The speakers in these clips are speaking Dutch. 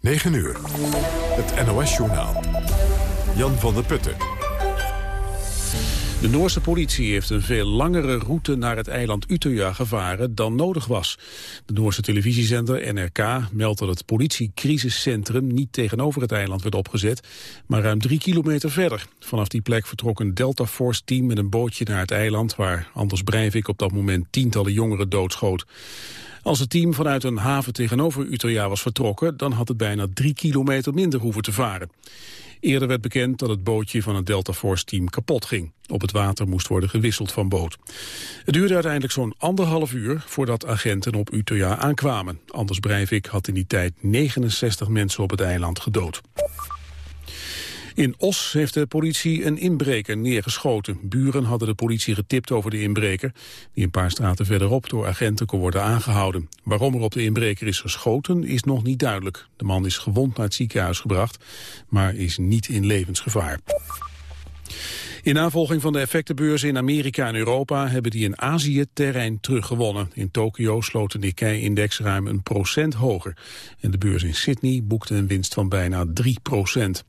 9 uur. Het NOS-journaal. Jan van der Putten. De Noorse politie heeft een veel langere route naar het eiland Utøya gevaren dan nodig was. De Noorse televisiezender NRK meldt dat het politiecrisiscentrum niet tegenover het eiland werd opgezet, maar ruim drie kilometer verder. Vanaf die plek vertrok een Delta Force team met een bootje naar het eiland waar Anders Breivik op dat moment tientallen jongeren doodschoot. Als het team vanuit een haven tegenover Utøya was vertrokken, dan had het bijna drie kilometer minder hoeven te varen. Eerder werd bekend dat het bootje van het Delta Force-team kapot ging. Op het water moest worden gewisseld van boot. Het duurde uiteindelijk zo'n anderhalf uur voordat agenten op Utøya aankwamen. Anders Breivik had in die tijd 69 mensen op het eiland gedood. In Os heeft de politie een inbreker neergeschoten. Buren hadden de politie getipt over de inbreker... die een paar straten verderop door agenten kon worden aangehouden. Waarom er op de inbreker is geschoten is nog niet duidelijk. De man is gewond naar het ziekenhuis gebracht, maar is niet in levensgevaar. In navolging van de effectenbeurzen in Amerika en Europa hebben die in Azië terrein teruggewonnen. In Tokio sloot de Nikkei-index ruim een procent hoger. En de beurs in Sydney boekte een winst van bijna 3 procent.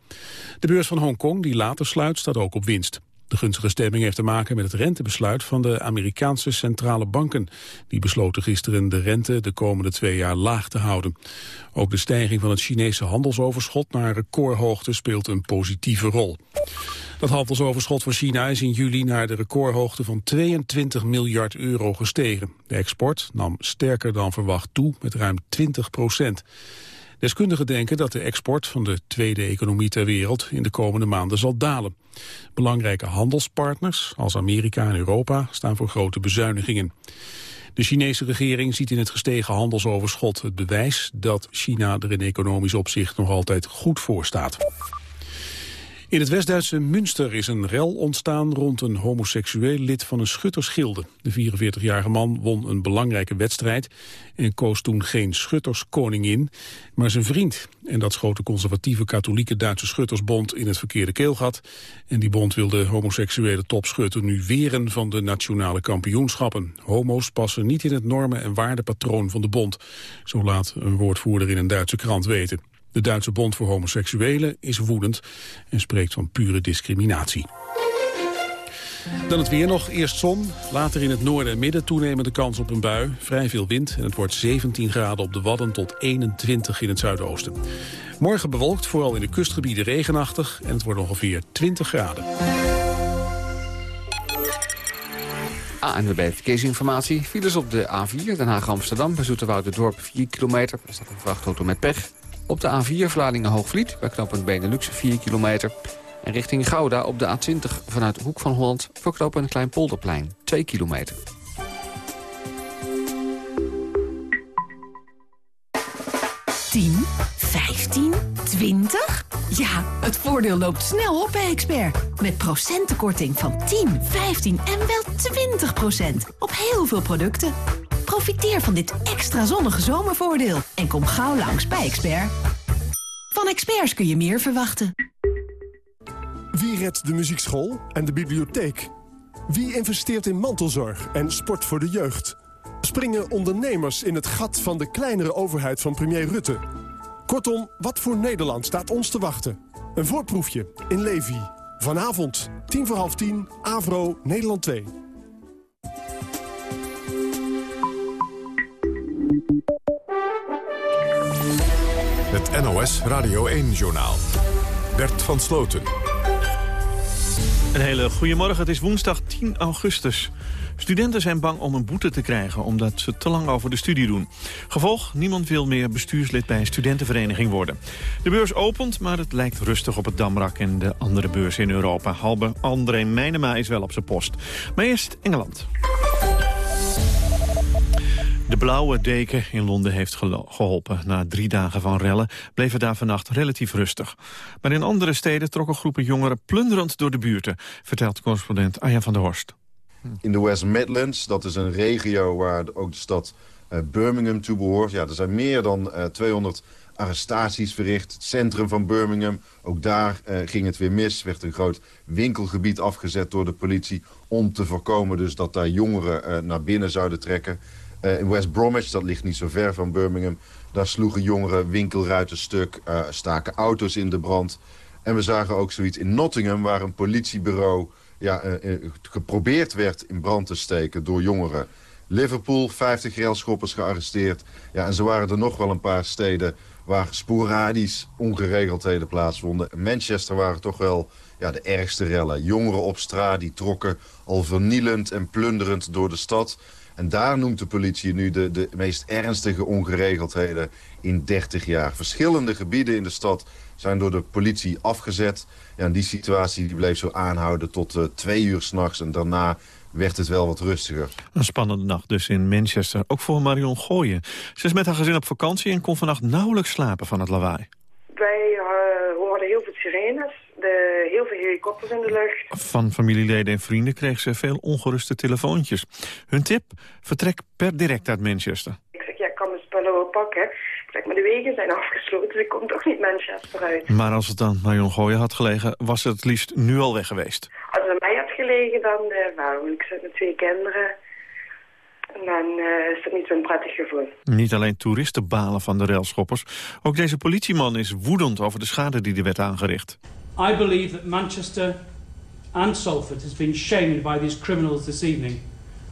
De beurs van Hongkong, die later sluit, staat ook op winst. De gunstige stemming heeft te maken met het rentebesluit van de Amerikaanse centrale banken. Die besloten gisteren de rente de komende twee jaar laag te houden. Ook de stijging van het Chinese handelsoverschot naar recordhoogte speelt een positieve rol. Dat handelsoverschot van China is in juli naar de recordhoogte van 22 miljard euro gestegen. De export nam sterker dan verwacht toe met ruim 20 procent. Deskundigen denken dat de export van de tweede economie ter wereld in de komende maanden zal dalen. Belangrijke handelspartners als Amerika en Europa staan voor grote bezuinigingen. De Chinese regering ziet in het gestegen handelsoverschot het bewijs dat China er in economisch opzicht nog altijd goed voor staat. In het West-Duitse Münster is een rel ontstaan rond een homoseksueel lid van een schuttersgilde. De 44-jarige man won een belangrijke wedstrijd en koos toen geen schutterskoningin, maar zijn vriend. En dat schoot de conservatieve katholieke Duitse schuttersbond in het verkeerde keelgat. En die bond wil de homoseksuele topschutter nu weren van de nationale kampioenschappen. Homo's passen niet in het normen- en waardepatroon van de bond. Zo laat een woordvoerder in een Duitse krant weten. De Duitse Bond voor Homoseksuelen is woedend en spreekt van pure discriminatie. Dan het weer nog. Eerst zon, later in het noorden en midden toenemende kans op een bui. Vrij veel wind en het wordt 17 graden op de Wadden tot 21 in het zuidoosten. Morgen bewolkt, vooral in de kustgebieden regenachtig en het wordt ongeveer 20 graden. ANWB Verkeersinformatie. Files op de A4 Den Haag-Amsterdam bij Dorp 4 kilometer. Er staat een vrachtauto met pech. Op de A4 Vlaardingen-Hoogvliet, bij knooppunt Benelux 4 kilometer. En richting Gouda op de A20 vanuit Hoek van Holland... voor knooppunt Kleinpolderplein, 2 kilometer. Tien, 15, 20? Ja, het voordeel loopt snel op bij Expert. Met procentenkorting van 10, 15 en wel 20 procent. Op heel veel producten. Profiteer van dit extra zonnige zomervoordeel. En kom gauw langs bij Expert. Van experts kun je meer verwachten. Wie redt de muziekschool en de bibliotheek? Wie investeert in mantelzorg en sport voor de jeugd? Springen ondernemers in het gat van de kleinere overheid van premier Rutte? Kortom, wat voor Nederland staat ons te wachten? Een voorproefje in Levi. Vanavond, tien voor half tien, Avro, Nederland 2. Radio 1-journaal. Bert van Sloten. Een hele goede morgen. Het is woensdag 10 augustus. Studenten zijn bang om een boete te krijgen omdat ze te lang over de studie doen. Gevolg, niemand wil meer bestuurslid bij een studentenvereniging worden. De beurs opent, maar het lijkt rustig op het Damrak en de andere beurzen in Europa. Halbe André Meijnema is wel op zijn post. Maar eerst Engeland. De blauwe deken in Londen heeft geholpen. Na drie dagen van rellen bleef het daar vannacht relatief rustig. Maar in andere steden trokken groepen jongeren plunderend door de buurten... vertelt correspondent Arjan van der Horst. In de West Midlands, dat is een regio waar ook de stad uh, Birmingham toe behoort. Ja, er zijn meer dan uh, eh, 200 arrestaties verricht. Het centrum van Birmingham, ook daar uh, ging het weer mis. werd een groot winkelgebied afgezet door de politie... om te voorkomen dus dat daar jongeren naar binnen zouden trekken. In West Bromwich, dat ligt niet zo ver van Birmingham... daar sloegen jongeren winkelruiten stuk, staken auto's in de brand. En we zagen ook zoiets in Nottingham... waar een politiebureau ja, geprobeerd werd in brand te steken door jongeren. Liverpool, 50 railschoppers gearresteerd. Ja, en zo waren er nog wel een paar steden waar sporadisch ongeregeldheden plaatsvonden. Manchester waren toch wel ja, de ergste rellen. Jongeren op straat die trokken al vernielend en plunderend door de stad. En daar noemt de politie nu de, de meest ernstige ongeregeldheden in 30 jaar. Verschillende gebieden in de stad zijn door de politie afgezet. Ja, en die situatie die bleef zo aanhouden tot uh, twee uur s'nachts. En daarna werd het wel wat rustiger. Een spannende nacht dus in Manchester, ook voor Marion Gooyen. Ze is met haar gezin op vakantie en kon vannacht nauwelijks slapen van het lawaai. Wij uh, hoorden heel veel sirenes, de, heel veel helikopters in de lucht. Van familieleden en vrienden kreeg ze veel ongeruste telefoontjes. Hun tip? Vertrek per direct uit Manchester. Ik zeg, ja, ik kan mijn spullen wel pakken. Zeg, maar de wegen zijn afgesloten, dus ik kom toch niet Manchester uit. Maar als het dan Marion Gooyen had gelegen, was het het liefst nu al weg geweest. Als het mij had gelegen, dan uh, nou, ik zit met twee kinderen. En dan uh, is het niet zo'n prettig gevoel. Niet alleen toeristen balen van de railschoppers. Ook deze politieman is woedend over de schade die er werd aangericht. I believe that Manchester and Salford has been shamed by these criminals this evening.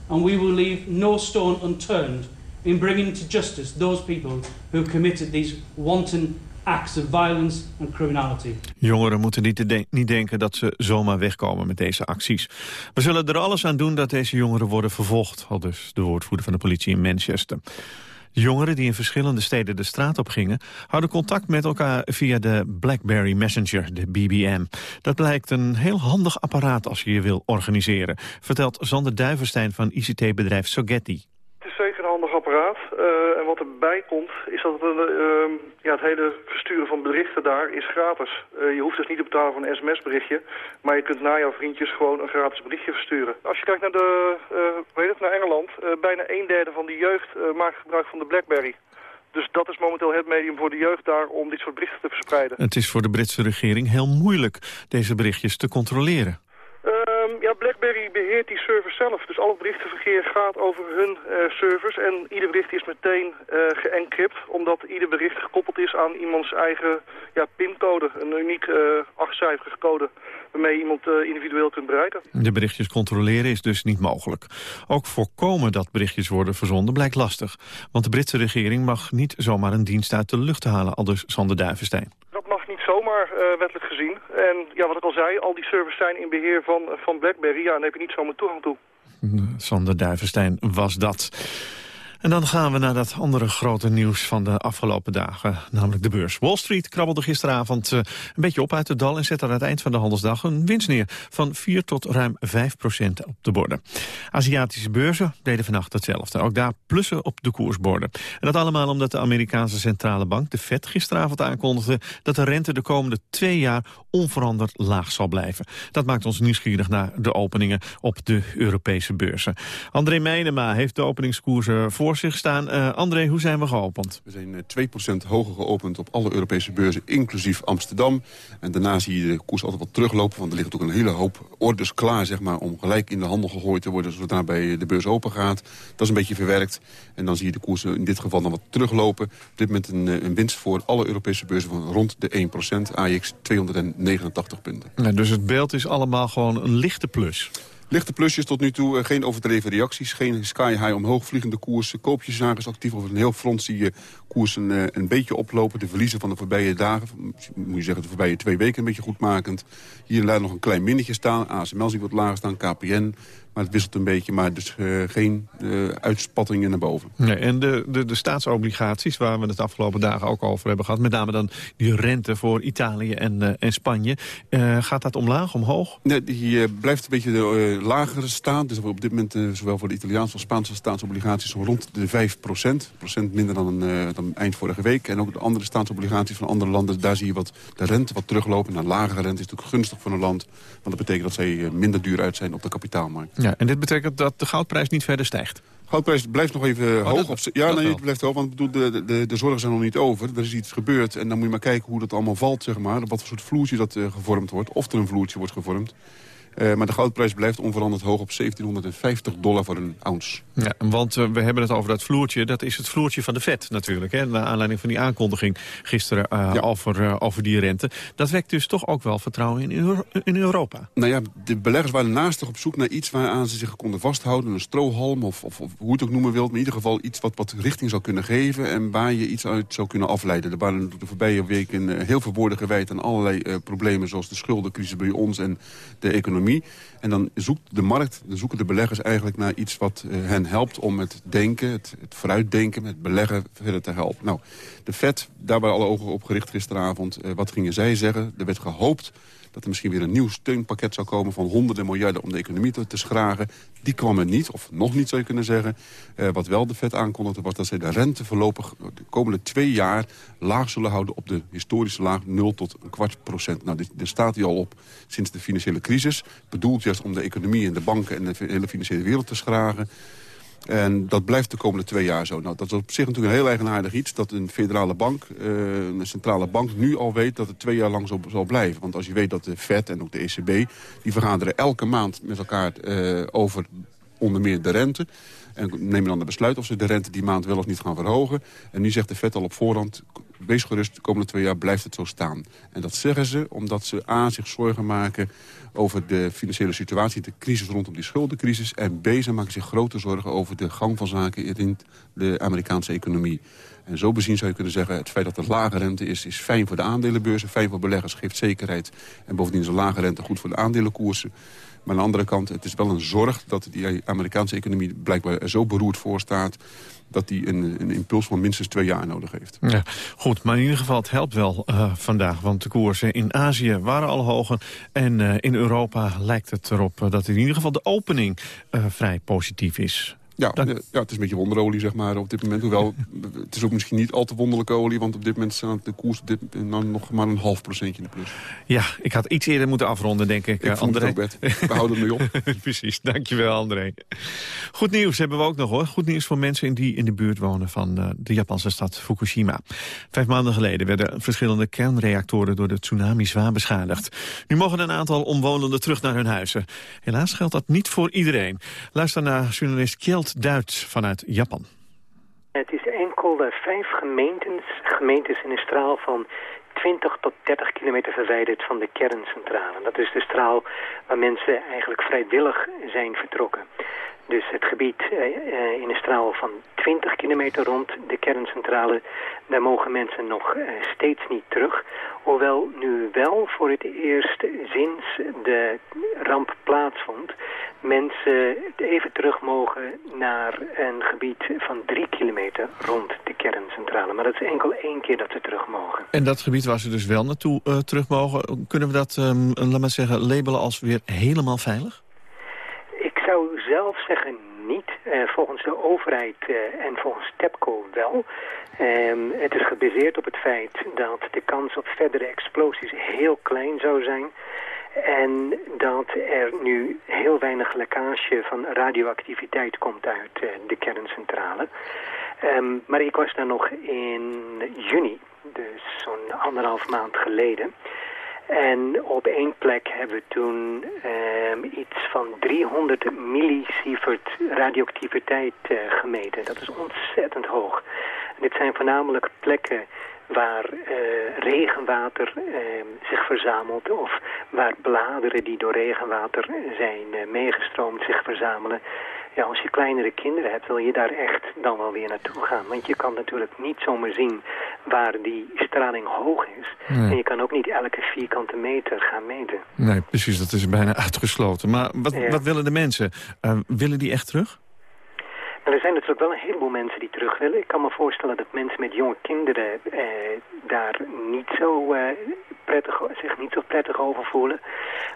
And we will leave no stone unturned in bringing to justice those people who committed these wanton acts of violence and criminality. Jongeren moeten niet, niet denken dat ze zomaar wegkomen met deze acties. We zullen er alles aan doen dat deze jongeren worden vervolgd, al dus de woordvoerder van de politie in Manchester. Jongeren die in verschillende steden de straat op gingen... houden contact met elkaar via de BlackBerry Messenger, de BBM. Dat blijkt een heel handig apparaat als je je wil organiseren... vertelt Sander Duiverstein van ICT-bedrijf Sogetti handig apparaat. Uh, en wat erbij komt, is dat het, uh, ja, het hele versturen van berichten daar is gratis. Uh, je hoeft dus niet te betalen voor een sms-berichtje. Maar je kunt naar jouw vriendjes gewoon een gratis berichtje versturen. Als je kijkt naar, de, weet het, naar Engeland, bijna een derde van de jeugd maakt gebruik van de BlackBerry. Dus dat is momenteel het medium voor de jeugd daar om dit soort berichten te verspreiden. Het is voor de Britse regering heel moeilijk deze berichtjes te controleren. Um, ja, BlackBerry beheert die servers zelf. Dus al het berichtenverkeer gaat over hun uh, servers. En ieder bericht is meteen uh, geencrypt. Omdat ieder bericht gekoppeld is aan iemands eigen ja, pincode. Een uniek uh, achtcijferige code waarmee iemand individueel kunt bereiken. De berichtjes controleren is dus niet mogelijk. Ook voorkomen dat berichtjes worden verzonden blijkt lastig. Want de Britse regering mag niet zomaar een dienst uit de lucht halen, aldus Sander Duivenstein zomaar uh, wettelijk gezien. En ja, wat ik al zei, al die servers zijn in beheer van, van BlackBerry. Ja, daar heb je niet zomaar toegang toe. Sander Duivenstein was dat. En dan gaan we naar dat andere grote nieuws van de afgelopen dagen, namelijk de beurs. Wall Street krabbelde gisteravond uh, een beetje op uit het dal en zette aan het eind van de handelsdag een winst neer van 4 tot ruim 5 procent op de borden. Aziatische beurzen deden vannacht hetzelfde. Ook daar plussen op de koersborden. En dat allemaal omdat de Amerikaanse centrale bank, de Fed, gisteravond aankondigde dat de rente de komende twee jaar onveranderd laag zal blijven. Dat maakt ons nieuwsgierig naar de openingen op de Europese beurzen. André Meijnema heeft de openingskoersen voor voor zich staan. Uh, André, hoe zijn we geopend? We zijn 2% eh, hoger geopend op alle Europese beurzen, inclusief Amsterdam. En daarna zie je de koers altijd wat teruglopen, want er ligt ook een hele hoop orders klaar zeg maar, om gelijk in de handel gegooid te worden zodra bij de beurs open gaat. Dat is een beetje verwerkt. En dan zie je de koersen in dit geval dan wat teruglopen. Op dit moment een, eh, een winst voor alle Europese beurzen van rond de 1%, AX 289 punten. Ja, dus het beeld is allemaal gewoon een lichte plus. Lichte plusjes tot nu toe, eh, geen overdreven reacties. Geen sky-high omhoog vliegende koersen. Koopjesjagers actief over een heel front zie je koersen eh, een beetje oplopen. De verliezen van de voorbije dagen, moet je zeggen de voorbije twee weken een beetje goedmakend. Hier en nog een klein minnetje staan. ASML zie wat lager staan, KPN. Maar het wisselt een beetje, maar dus uh, geen uh, uitspattingen naar boven. Nee, en de, de, de staatsobligaties, waar we het de afgelopen dagen ook over hebben gehad... met name dan die rente voor Italië en, uh, en Spanje. gaat dat omlaag, omhoog? Nee, die blijft een beetje de, lager staan. Dus op dit moment, zowel voor de Italiaanse als Spaanse staatsobligaties... rond de 5 procent. procent minder dan, dan eind vorige week. En ook de andere staatsobligaties van andere landen... daar zie je wat de rente wat teruglopen. Naar lagere rente is natuurlijk gunstig voor een land. Want dat betekent dat zij minder duur uit zijn op de kapitaalmarkt. Ja, en dit betekent dat de goudprijs niet verder stijgt? Goudprijs blijft nog even oh, hoog. Op, ja, nee, het blijft hoog, want bedoel, de, de, de zorgen zijn nog niet over. Er is iets gebeurd en dan moet je maar kijken hoe dat allemaal valt, zeg maar. Wat voor soort vloertje dat uh, gevormd wordt, of er een vloertje wordt gevormd. Uh, maar de goudprijs blijft onveranderd hoog op 1750 dollar voor een ounce. Ja, want uh, we hebben het over dat vloertje. Dat is het vloertje van de vet natuurlijk. Hè, naar aanleiding van die aankondiging gisteren uh, ja. over, over die rente. Dat wekt dus toch ook wel vertrouwen in, Euro in Europa. Nou ja, de beleggers waren naastig op zoek naar iets waaraan ze zich konden vasthouden. Een strohalm of, of, of hoe het ook noemen wilt. Maar in ieder geval iets wat, wat richting zou kunnen geven. En waar je iets uit zou kunnen afleiden. Er waren de voorbije weken heel veel woorden gewijd aan allerlei problemen. Zoals de schuldencrisis bij ons en de economie. En dan zoekt de markt, dan zoeken de beleggers eigenlijk naar iets wat uh, hen helpt om het denken, het, het vooruitdenken, het beleggen verder te helpen. Nou, de FED, daar waren alle ogen op gericht gisteravond. Uh, wat gingen zij zeggen? Er werd gehoopt dat er misschien weer een nieuw steunpakket zou komen... van honderden miljarden om de economie te, te schragen. Die kwam er niet, of nog niet zou je kunnen zeggen. Uh, wat wel de vet aankondigde was dat zij de rente voorlopig... de komende twee jaar laag zullen houden op de historische laag 0 tot een kwart procent. Nou, daar staat hij al op sinds de financiële crisis. Bedoeld juist om de economie en de banken en de hele financiële wereld te schragen. En dat blijft de komende twee jaar zo. Nou, dat is op zich natuurlijk een heel eigenaardig iets... dat een federale bank, uh, een centrale bank, nu al weet dat het twee jaar lang zo zal blijven. Want als je weet dat de Fed en ook de ECB... die vergaderen elke maand met elkaar uh, over onder meer de rente... En nemen dan de besluit of ze de rente die maand wel of niet gaan verhogen. En nu zegt de Fed al op voorhand, wees gerust, de komende twee jaar blijft het zo staan. En dat zeggen ze omdat ze A, zich zorgen maken over de financiële situatie, de crisis rondom die schuldencrisis. En B, ze maken zich grote zorgen over de gang van zaken in de Amerikaanse economie. En zo bezien zou je kunnen zeggen, het feit dat er lage rente is... is fijn voor de aandelenbeurzen, fijn voor beleggers, geeft zekerheid. En bovendien is een lage rente goed voor de aandelenkoersen. Maar aan de andere kant, het is wel een zorg dat die Amerikaanse economie blijkbaar zo beroerd voor staat dat die een, een, impuls van minstens twee jaar nodig heeft. Ja, goed, maar in ieder geval, het helpt wel uh, vandaag. Want de koersen in Azië waren al hoger. En uh, in Europa lijkt het erop dat in ieder geval de opening vrij positief is. Ja, ja, het is een beetje wonderolie zeg maar, op dit moment. Hoewel, het is ook misschien niet al te wonderlijke olie... want op dit moment staat de koers op dit, nou, nog maar een half procentje in de plus. Ja, ik had iets eerder moeten afronden, denk ik. Ik vond André. het ook We houden mee op. Precies, dankjewel André. Goed nieuws hebben we ook nog hoor. Goed nieuws voor mensen die in de buurt wonen van uh, de Japanse stad Fukushima. Vijf maanden geleden werden verschillende kernreactoren... door de tsunami zwaar beschadigd. Nu mogen een aantal omwonenden terug naar hun huizen. Helaas geldt dat niet voor iedereen. Luister naar journalist Kjeld Duits vanuit Japan. Het is enkel de vijf gemeentes, gemeentes in een straal van 20 tot 30 kilometer verwijderd van de kerncentrale. Dat is de straal waar mensen eigenlijk vrijwillig zijn vertrokken. Dus het gebied eh, eh, in een straal van 20 kilometer rond de kerncentrale, daar mogen mensen nog eh, steeds niet terug. Hoewel nu wel voor het eerst sinds de ramp plaatsvond, mensen even terug mogen naar een gebied van 3 kilometer rond de kerncentrale. Maar dat is enkel één keer dat ze terug mogen. En dat gebied waar ze dus wel naartoe terug mogen, kunnen we dat, um, laat maar zeggen, labelen als weer helemaal veilig? Zou zelf zeggen niet. Uh, volgens de overheid uh, en volgens TEPCO wel. Um, het is gebaseerd op het feit dat de kans op verdere explosies heel klein zou zijn. En dat er nu heel weinig lekkage van radioactiviteit komt uit uh, de kerncentrale. Um, maar ik was daar nog in juni, dus zo'n anderhalf maand geleden. En op één plek hebben we toen um, iets van 300 millisievert radioactiviteit uh, gemeten. Dat is ontzettend hoog. Dit zijn voornamelijk plekken waar uh, regenwater uh, zich verzamelt of waar bladeren die door regenwater zijn uh, meegestroomd zich verzamelen. Ja, als je kleinere kinderen hebt, wil je daar echt dan wel weer naartoe gaan. Want je kan natuurlijk niet zomaar zien waar die straling hoog is. Nee. En je kan ook niet elke vierkante meter gaan meten. Nee, precies, dat is bijna uitgesloten. Maar wat, ja. wat willen de mensen? Uh, willen die echt terug? Nou, er zijn natuurlijk wel een heleboel mensen die terug willen. Ik kan me voorstellen dat mensen met jonge kinderen eh, daar niet zo eh, prettig, zich niet zo prettig over voelen.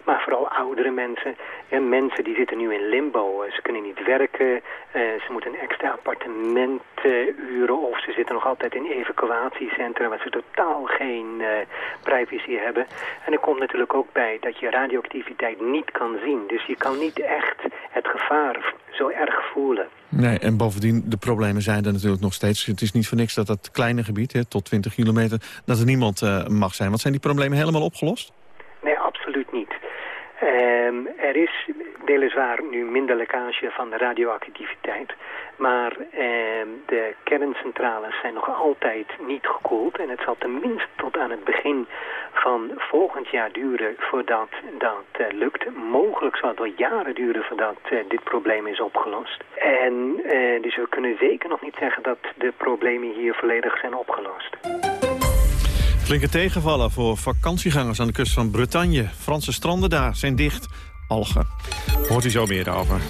Maar vooral oudere mensen. Ja, mensen die zitten nu in limbo. ze kunnen niet werken. Uh, ze moeten een extra appartement huren. Of ze zitten nog altijd in evacuatiecentra waar ze totaal geen privacy hebben. En er komt natuurlijk ook bij dat je radioactiviteit niet kan zien. Dus je kan niet echt het gevaar zo erg voelen. Nee, en bovendien, de problemen zijn er natuurlijk nog steeds. Het is niet voor niks dat dat kleine gebied, hè, tot 20 kilometer, dat er niemand uh, mag zijn. Wat zijn die problemen helemaal opgelost? Ehm, er is weliswaar nu minder lekkage van de radioactiviteit. Maar ehm, de kerncentrales zijn nog altijd niet gekoeld. En het zal tenminste tot aan het begin van volgend jaar duren voordat dat eh, lukt. Mogelijk zal het wel jaren duren voordat eh, dit probleem is opgelost. En eh, dus we kunnen zeker nog niet zeggen dat de problemen hier volledig zijn opgelost. Flinke tegenvallen voor vakantiegangers aan de kust van Bretagne. Franse stranden daar zijn dicht. Algen. Hoort u zo meer over.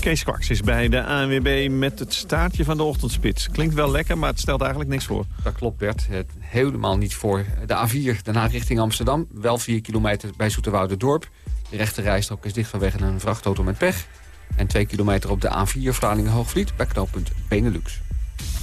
Kees Kwaks is bij de ANWB met het staartje van de ochtendspits. Klinkt wel lekker, maar het stelt eigenlijk niks voor. Dat klopt, Bert. Het helemaal niet voor de A4, daarna richting Amsterdam. Wel 4 kilometer bij Dorp. De rechte rijstrook is dicht vanwege een vrachtauto met pech. En 2 kilometer op de A4 Vlaardingen-Hoogvliet bij knooppunt Benelux.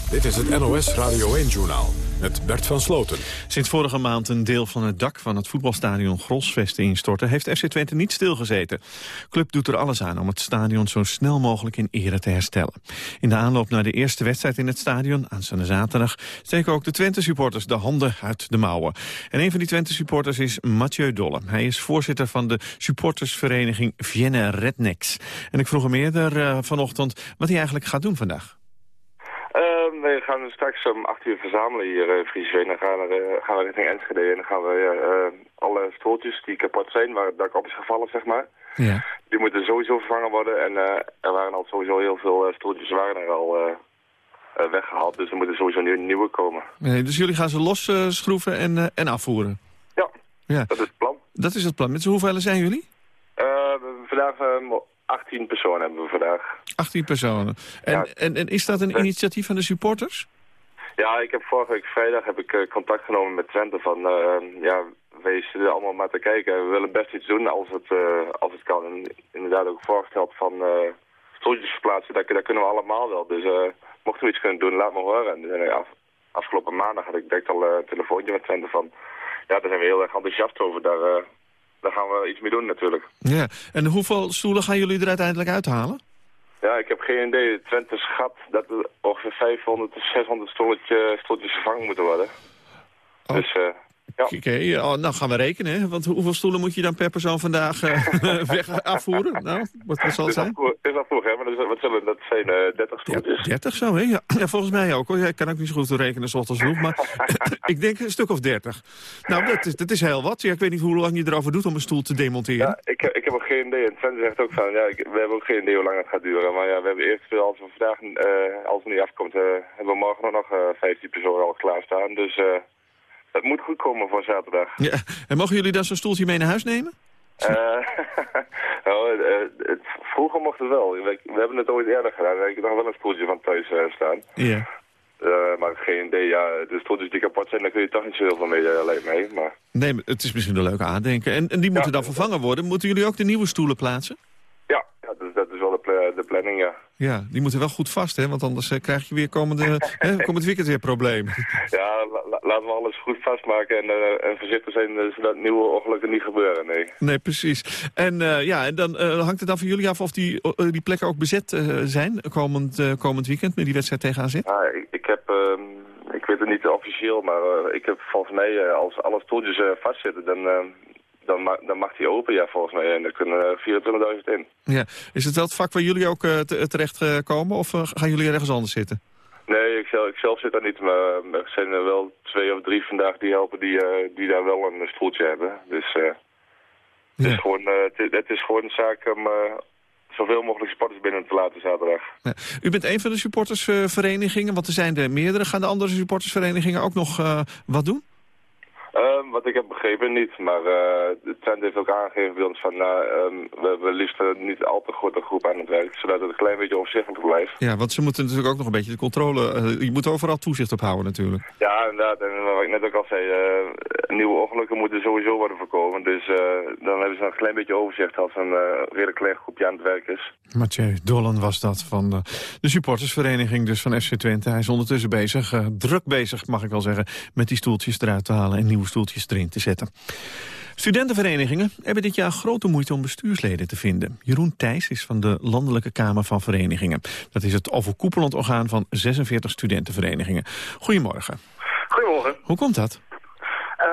Dit is het NOS Radio 1-journaal met Bert van Sloten. Sinds vorige maand een deel van het dak van het voetbalstadion Grosvesten instorten... heeft FC Twente niet stilgezeten. Club doet er alles aan om het stadion zo snel mogelijk in ere te herstellen. In de aanloop naar de eerste wedstrijd in het stadion, aanstaande zaterdag... steken ook de Twente-supporters de handen uit de mouwen. En een van die Twente-supporters is Mathieu Dolle. Hij is voorzitter van de supportersvereniging Vienne Rednecks. En ik vroeg hem eerder uh, vanochtend wat hij eigenlijk gaat doen vandaag. Uh, we gaan straks om 8 uur verzamelen hier in Friesveen. Dan gaan we, uh, gaan we richting Enschede en dan gaan we uh, alle stoeltjes die kapot zijn, waar het dak op is gevallen, zeg maar. Ja. Die moeten sowieso vervangen worden. En er waren al sowieso heel veel stoeltjes waren er al weggehaald. Dus er moeten sowieso nieuwe, nieuwe komen. Nee, dus jullie gaan ze los schroeven en, en afvoeren? Ja, ja, dat is het plan. Dat is het plan. Met hoeveel zijn jullie? vandaag 18 personen hebben we vandaag. 18 personen. En, en, en, is dat een initiatief van de supporters? Ja, ik heb vorige week vrijdag heb ik uh, contact genomen met Twente van... Uh, ja, wees er allemaal maar te kijken. We willen best iets doen als het, uh, als het kan. En inderdaad ook voorgesteld van uh, stoeltjes verplaatsen. Dat, dat kunnen we allemaal wel. Dus mochten we iets kunnen doen, laat me horen. En af, afgelopen maandag had ik direct al een telefoontje met Twente van... Ja, daar zijn we heel erg enthousiast over. Daar, daar gaan we iets mee doen natuurlijk. Ja, en hoeveel stoelen gaan jullie er uiteindelijk uithalen? Ja, ik heb geen idee. Twente schat dat er ongeveer 500 tot 600 stoeltjes, vervangen moeten worden. Oh. Dus uh, ja. Oké, okay, oh, nou gaan we rekenen. Want hoeveel stoelen moet je dan per persoon vandaag uh, weg afvoeren? Nou, wat, wat zal het zijn? Het is al vroeg, hè? Maar dus, wat zullen dat zijn? Uh, 30 stoeltjes. 30 zo, hè? Ja. ja. volgens mij ook. Hoor. Ja, ik kan ook niet zo goed rekenen zoals vroeg. Maar ik denk een stuk of 30. Nou, dat is, dat is heel wat. Ja, ik weet niet hoe lang je erover doet om een stoel te demonteren. Ja, ik, ik heb ook geen idee. En Sven zegt ook van, ja, ik, we hebben ook geen idee hoe lang het gaat duren. Maar ja, we hebben eerst, als we vandaag, uh, als het niet afkomt, hebben we morgen nog 15 personen al klaarstaan. Dus... Het moet goed komen voor zaterdag. Ja. En mogen jullie dan zo'n stoeltje mee naar huis nemen? Uh, nou, uh, vroeger mocht het wel. We, we, hebben het ooit eerder gedaan. Ik heb nog wel een stoeltje van thuis uh, staan. Ja. maar geen idee, ja, de stoeltjes die kapot zijn, daar kun je toch niet zo heel veel mee, alleen mee. Maar... Nee, maar het is misschien een leuke aandenken. En, en die moeten dan vervangen worden. Moeten jullie ook de nieuwe stoelen plaatsen? Ja, ja dus dat is wel de, de planning, ja. Ja, die moeten wel goed vast, hè? Want anders krijg je weer komende, hè, komend weekend weer problemen. Ja, la laten we alles goed vastmaken en, uh, en voorzichtig zijn uh, zodat nieuwe ongelukken niet gebeuren, nee. Nee, precies. En ja, en dan hangt het dan van jullie af of die, die plekken ook bezet zijn komend, komend weekend met die wedstrijd tegen AZ? Ja, ik, ik heb, ehm, ik weet het niet officieel, maar ik heb volgens mij als alle stoeltjes vastzitten, dan dan, ma dan mag die open, ja, volgens mij. En er kunnen 24.000 in. Ja. Is het wel het vak waar jullie ook terecht komen? Of gaan jullie ergens anders zitten? Nee, ik zelf, ik zelf zit daar niet. Maar er zijn er wel twee of drie vandaag die helpen die, die daar wel een stoeltje hebben. Dus ja. het, is gewoon, het, het, is gewoon een zaak om zoveel mogelijk supporters binnen te laten zaterdag. Ja. U bent een van de supportersverenigingen, want er zijn er meerdere. Gaan de andere supportersverenigingen ook nog wat doen? Um, wat ik heb begrepen niet, maar uh, het Twente heeft ook aangegeven bij ons van uh, um, we hebben liefst niet al te grote groep aan het werk, zodat het een klein beetje overzichtelijk blijft. Ja, want ze moeten natuurlijk ook nog een beetje de controle, uh, je moet overal toezicht op houden natuurlijk. Ja, inderdaad, en wat ik net ook al zei, nieuwe ongelukken moeten sowieso worden voorkomen, dus dan hebben ze nog een klein beetje overzicht als een redelijk klein groepje aan het werk is. Mathieu Dollen was dat van de, de supportersvereniging dus van FC Twente. Hij is ondertussen bezig, druk bezig mag ik wel zeggen, met die stoeltjes eruit te halen en nieuwe stoeltjes erin te zetten. Studentenverenigingen hebben dit jaar grote moeite om bestuursleden te vinden. Jeroen Thijs is van de Landelijke Kamer van Verenigingen. Dat is het overkoepelend orgaan van 46 studentenverenigingen. Goedemorgen. Goedemorgen. Hoe komt dat? Uh,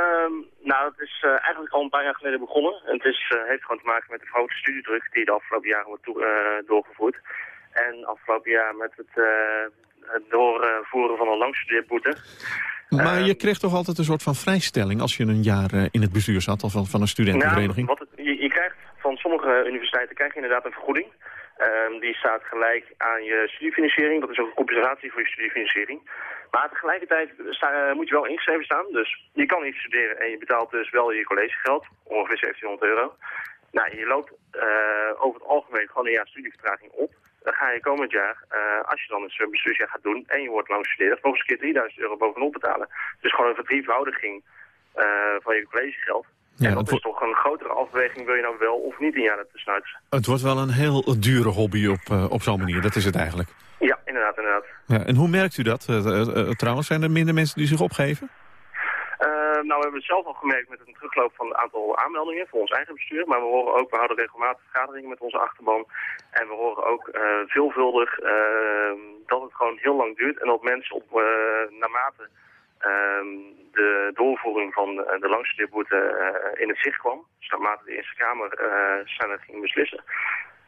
nou, Nou, het is uh, eigenlijk al een paar jaar geleden begonnen. En het is, uh, heeft gewoon te maken met de grote studiedruk die de afgelopen jaren wordt uh, doorgevoerd. En afgelopen jaar met het, het doorvoeren van een langstudeerboete. Maar je kreeg toch altijd een soort van vrijstelling als je een jaar in het bestuur zat of van, van een studentenvereniging? Nou, wat het, je, je, krijgt van sommige universiteiten krijg je inderdaad een vergoeding. Um, die staat gelijk aan je studiefinanciering. Dat is ook een compensatie voor je studiefinanciering. Maar tegelijkertijd sta, moet je wel ingeschreven staan. Dus je kan niet studeren en je betaalt dus wel je collegegeld. Ongeveer 1700 euro. Nou, je loopt uh, over het algemeen gewoon een jaar studievertraging op. Dan ga je komend jaar, uh, als je dan een bestuursjaar gaat doen en je wordt lang studeren, nog eens een keer 3000 euro bovenop betalen. Dus gewoon een verdrievoudiging uh, van je collegegeld. Ja, en dat is toch een grotere afweging, wil je nou wel of niet een jaar tussenuit. Het wordt wel een heel dure hobby op, uh, op zo'n manier, dat is het eigenlijk. Ja, inderdaad, inderdaad. Ja, en hoe merkt u dat? Trouwens, zijn er minder mensen die zich opgeven? Nou, we hebben het zelf al gemerkt met een terugloop van het aantal aanmeldingen voor ons eigen bestuur. Maar we horen ook, we houden regelmatig vergaderingen met onze achterban. En we horen ook veelvuldig dat het gewoon heel lang duurt. En dat mensen op, naarmate Ehm, de doorvoering van de langstudeerboete in het zicht kwam. Dus naarmate de Eerste Kamer uh, ging beslissen.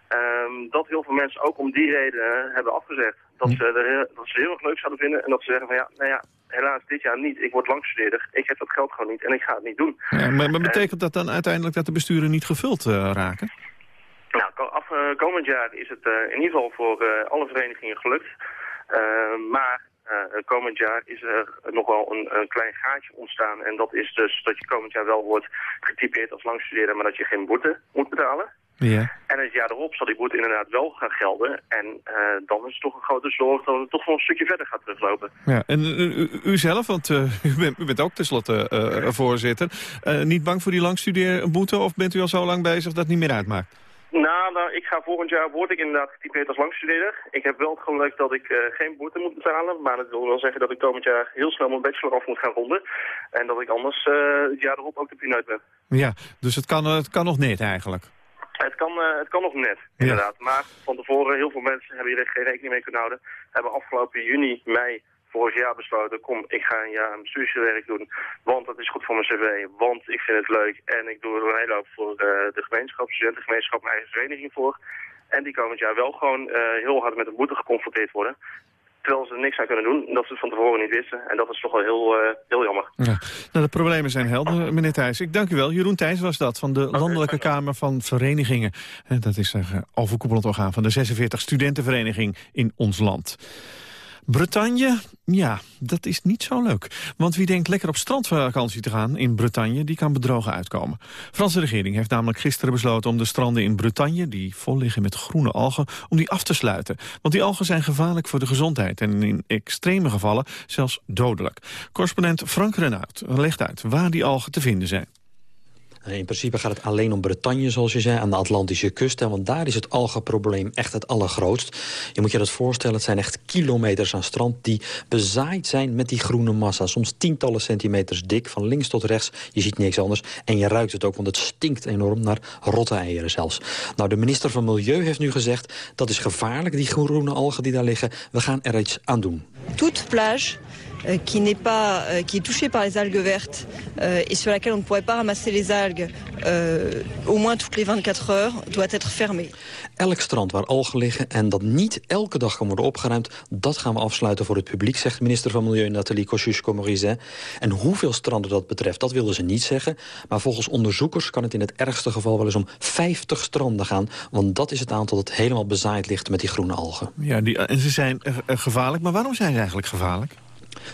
Um, dat heel veel mensen ook om die reden hebben afgezegd. Dat ze, er, dat ze heel erg leuk zouden vinden en dat ze zeggen van ja, nou ja, helaas dit jaar niet. Ik word langstudeerder, ik heb dat geld gewoon niet en ik ga het niet doen. Ja, maar, maar betekent dat dan uiteindelijk dat de besturen niet gevuld uh, raken? Nou, af, uh, komend jaar is het uh, in ieder geval voor alle verenigingen gelukt. maar uh, komend jaar is er nog wel een, een, klein gaatje ontstaan. En dat is dus dat je komend jaar wel wordt getypeerd als langstudeerder, maar dat je geen boete moet betalen. Ja. En het jaar erop zal die boete inderdaad wel gaan gelden. En uh, dan is het toch een grote zorg dat het toch nog een stukje verder gaat teruglopen. Ja, en u, u zelf, want uh, u, bent, u bent ook tenslotte uh, voorzitter. niet bang voor die langstudeerboete of bent u al zo lang bezig dat het niet meer uitmaakt? Nou, nou, ik ga volgend jaar, word ik inderdaad getypeerd als langstudeerder. Ik heb wel het geluk dat ik uh, geen boete moet betalen. Maar dat wil wel zeggen dat ik komend jaar heel snel mijn bachelor af moet gaan ronden. En dat ik anders uh, het jaar erop ook de pineut ben. Ja, dus het kan, het kan nog net eigenlijk. Het kan, uh, het kan nog net, inderdaad. Ja. Maar van tevoren, heel veel mensen hebben hier geen rekening mee kunnen houden. Hebben afgelopen juni, mei vorig jaar besloten, kom, ik ga een jaar bestuurswerk doen, want dat is goed voor mijn cv, want ik vind het leuk en ik doe er een hele hoop voor uh, de gemeenschap, studentengemeenschap, mijn eigen vereniging voor. En die komend jaar wel gewoon uh, heel hard met een boete geconfronteerd worden. Terwijl ze er niks aan kunnen doen, dat ze het van tevoren niet wisten. En dat is toch wel heel, uh, heel jammer. Ja. Nou, de problemen zijn helder, meneer Thijs. Ik dank u wel. Jeroen Thijs was dat, van de okay, Landelijke Kamer van Verenigingen. En dat is een overkoepelend orgaan van de 46 studentenvereniging in ons land. Bretagne, ja, dat is niet zo leuk. Want wie denkt lekker op strandvakantie te gaan in Bretagne... die kan bedrogen uitkomen. De Franse regering heeft namelijk gisteren besloten om de stranden in Bretagne... die vol liggen met groene algen, om die af te sluiten. Want die algen zijn gevaarlijk voor de gezondheid... en in extreme gevallen zelfs dodelijk. Correspondent Frank Renaud legt uit waar die algen te vinden zijn. In principe gaat het alleen om Bretagne, zoals je zei, aan de Atlantische kust. Want daar is het algenprobleem echt het allergrootst. Je moet je dat voorstellen, het zijn echt kilometers aan strand... die bezaaid zijn met die groene massa. Soms tientallen centimeters dik, van links tot rechts. Je ziet niks anders. En je ruikt het ook, want het stinkt enorm naar rotte eieren zelfs. Nou, de minister van Milieu heeft nu gezegd... dat is gevaarlijk, die groene algen die daar liggen. We gaan er iets aan doen. Toute plage qui n'est pas euh, qui est touchée par les algues vertes euh, et sur laquelle on ne pourrait pas ramasser les algues euh, au moins toutes les 24 heures doit être fermée. Elk strand waar algen liggen en dat niet elke dag kan worden opgeruimd... dat gaan we afsluiten voor het publiek, zegt minister van Milieu Nathalie Kosciusko-Morizet. En hoeveel stranden dat betreft, dat wilden ze niet zeggen. Maar volgens onderzoekers kan het in het ergste geval wel eens om 50 stranden gaan. Want dat is het aantal dat helemaal bezaaid ligt met die groene algen. Ja, die, en ze zijn uh, gevaarlijk, maar waarom zijn ze eigenlijk gevaarlijk?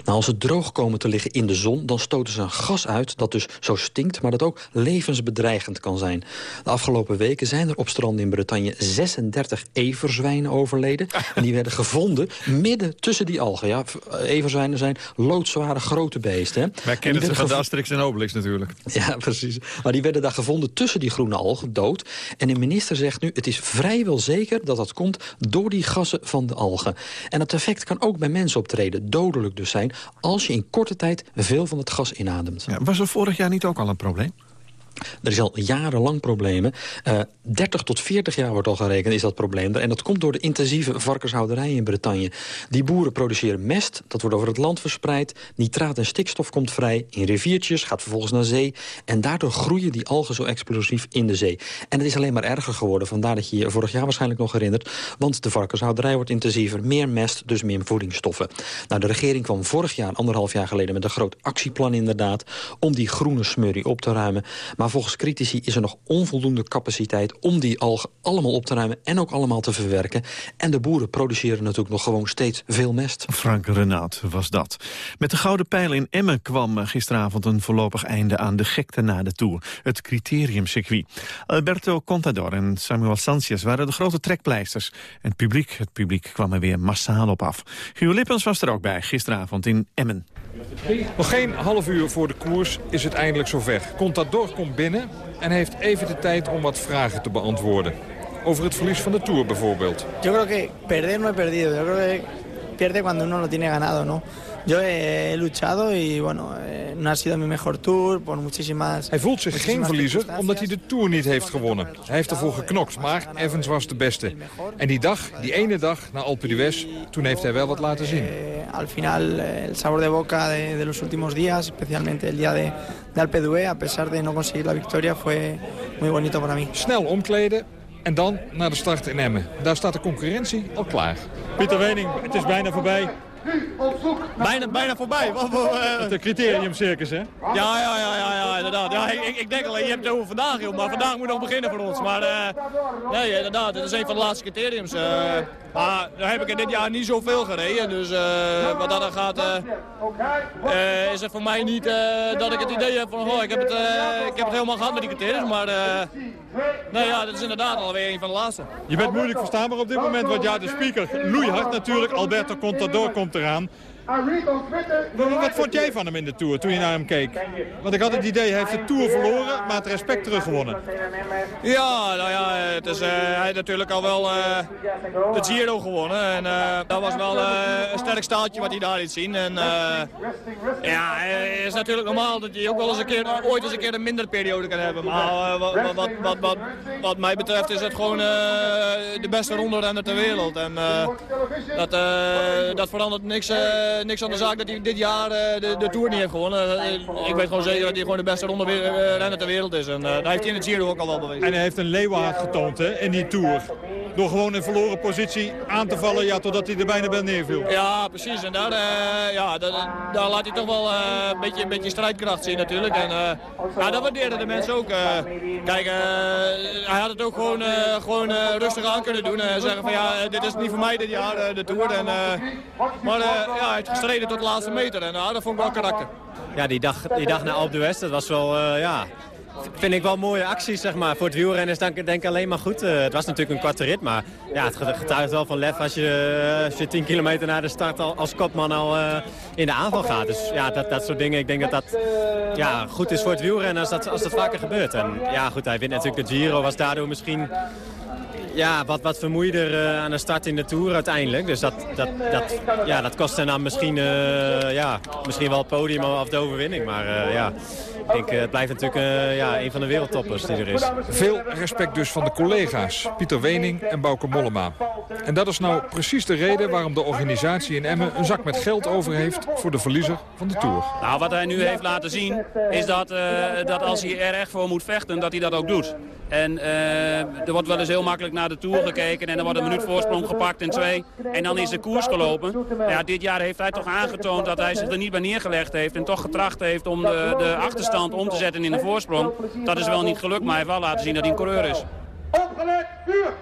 Nou, als ze droog komen te liggen in de zon, dan stoten ze een gas uit dat dus zo stinkt, maar dat ook levensbedreigend kan zijn. De afgelopen weken zijn er op stranden in Bretagne 36 everzwijnen overleden. En die werden gevonden midden tussen die algen. Ja, everzwijnen zijn loodzware grote beesten. Hè. Wij kennen ze van de Asterix en Obelix natuurlijk. Ja, precies. Maar die werden daar gevonden tussen die groene algen, dood. En de minister zegt nu, het is vrijwel zeker dat dat komt door die gassen van de algen. En het effect kan ook bij mensen optreden, dodelijk dus zijn... als je in korte tijd veel van het gas inademt. Ja, was er vorig jaar niet ook al een probleem? Er is al jarenlang problemen. Uh, 30 tot 40 jaar wordt al gerekend is dat probleem. En dat komt door de intensieve varkenshouderij in Bretagne. Die boeren produceren mest, dat wordt over het land verspreid. Nitraat en stikstof komt vrij in riviertjes, gaat vervolgens naar zee. En daardoor groeien die algen zo explosief in de zee. En het is alleen maar erger geworden. Vandaar dat je je vorig jaar waarschijnlijk nog herinnert. Want de varkenshouderij wordt intensiever. Meer mest, dus meer voedingsstoffen. Nou, de regering kwam vorig jaar, anderhalf jaar geleden... met een groot actieplan inderdaad... om die groene smurrie op te ruimen. Volgens critici is er nog onvoldoende capaciteit... om die algen allemaal op te ruimen en ook allemaal te verwerken. En de boeren produceren natuurlijk nog gewoon steeds veel mest. Frank Renaat was dat. Met de Gouden Pijl in Emmen kwam gisteravond een voorlopig einde aan de gekte na de Tour. Het criteriumcircuit. Alberto Contador en Samuel Sanchez waren de grote trekpleisters. En het publiek, het publiek kwam er weer massaal op af. Gio Lippens was er ook bij gisteravond in Emmen. Nog geen half uur voor de koers is het eindelijk zover. Contador komt binnen en heeft even de tijd om wat vragen te beantwoorden. Over het verlies van de Tour bijvoorbeeld. Yo creo que perder no he perdido. Yo creo que pierde cuando uno lo tiene ganado. Yo he luchado y bueno, eh, no ha sido mi mejor tour por muchísimas... Hij voelt zich geen verliezer omdat hij de Tour niet heeft gewonnen. Hij heeft ervoor geknokt, maar Evans was de beste. En die dag, die ene dag na Alpe d'Huez, toen heeft hij wel wat laten zien. Eh, al final, eh, el sabor de boca de, de los últimos días, especialmente el día de, de Alpe d'Huez, a pesar de no conseguir la victoria, fue muy bonito para mí. Snel omkleden en dan naar de start in Emmen. Daar staat de concurrentie al klaar. Pieter Wening, het is bijna voorbij. Bijna, bijna voorbij. Wat voor, uh... Het criteriumcircus, hè? Ja, ja, ja, ja, ja inderdaad. Ja, ik, ik denk alleen, je hebt het over vandaag, joh, maar vandaag moet nog beginnen voor ons. Maar uh, nee, inderdaad, dit is een van de laatste criteriums. Uh, maar daar heb ik er dit jaar niet zoveel gereden, dus wat dat dan gaat, is het voor mij niet dat ik het idee heb van, oh, ik heb het, ik heb het helemaal gehad met die criteriums, maar nee, ja, dit is inderdaad alweer een van de laatste. Je bent moeilijk verstaanbaar op dit moment, want ja, de speaker loeihard natuurlijk, Alberto Contador komt eraan. Wat vond jij van hem in de Tour toen je naar hem keek? Want ik had het idee, hij heeft de Tour verloren, maar het respect teruggewonnen. Ja, nou ja, het is, uh, hij heeft natuurlijk al wel uh, de Giro gewonnen. En uh, dat was wel een sterk staaltje wat hij daar liet zien. En ja, het is natuurlijk normaal dat je ook wel eens een keer, ooit eens een keer een mindere periode kan hebben. Maar wat, wat, wat, wat, wat, mij betreft is het gewoon de beste ronde ter wereld. En dat, dat verandert niks eh, niks aan de zaak dat hij dit jaar eh, de, de Tour niet heeft gewonnen. Eh, ik weet gewoon zeker dat hij gewoon de beste ronde renner ter wereld is. En daar heeft hij in het Giro ook al wel bewezen. En hij heeft een leeuwenhaat getoond hè, in die Tour. Door gewoon in verloren positie aan te vallen ja, totdat hij er bijna bij neerviel. Ja, precies. En daar, ja, daar, daar, laat hij toch wel een, beetje, een beetje strijdkracht zien natuurlijk. En ja, dat waardeerden de mensen ook. kijk, hij had het ook gewoon, gewoon rustig aan kunnen doen. En zeggen van ja, dit is niet voor mij dit jaar, de Tour. En, maar ja, gestreden tot de laatste meter. En uh, dat vond ik wel karakter. Ja, die dag, die dag naar Alpe d'Huez, dat was wel, uh, ja... Vind ik wel mooie acties, zeg maar. Voor het wielrennen is denk ik alleen maar goed. Uh, het was natuurlijk een korte rit, maar ja, het getuigt wel van lef als je, als je 10 kilometer na de start al, als kopman al uh, in de aanval gaat. Dus ja, dat, dat soort dingen, ik denk dat dat ja, goed is voor het wielrennen als dat, als dat vaker gebeurt. En ja, goed, hij wint natuurlijk de Giro, was daardoor misschien ja, wat, wat vermoeider uh, aan de start in de Tour uiteindelijk. Dus dat, dat, dat, ja, dat kost hen dan misschien, uh, ja, misschien wel het podium of de overwinning. Maar uh, ja, ik denk, het blijft natuurlijk ja, een van de wereldtoppers die er is. Veel respect dus van de collega's, Pieter Wening en Bouke Mollema. En dat is nou precies de reden waarom de organisatie in Emmen een zak met geld over heeft voor de verliezer van de Tour. Nou, wat hij nu heeft laten zien is dat, dat als hij er echt voor moet vechten, dat hij dat ook doet. En uh, er wordt wel eens heel makkelijk naar de Tour gekeken en dan wordt een minuut voorsprong gepakt in twee. En dan is de koers gelopen. Ja, dit jaar heeft hij toch aangetoond dat hij zich er niet bij neergelegd heeft en toch getracht heeft om de, de achterstand om te zetten in de voorsprong. Dat is wel niet gelukt, maar hij heeft wel laten zien dat hij een coureur is. Opgelet, vuur!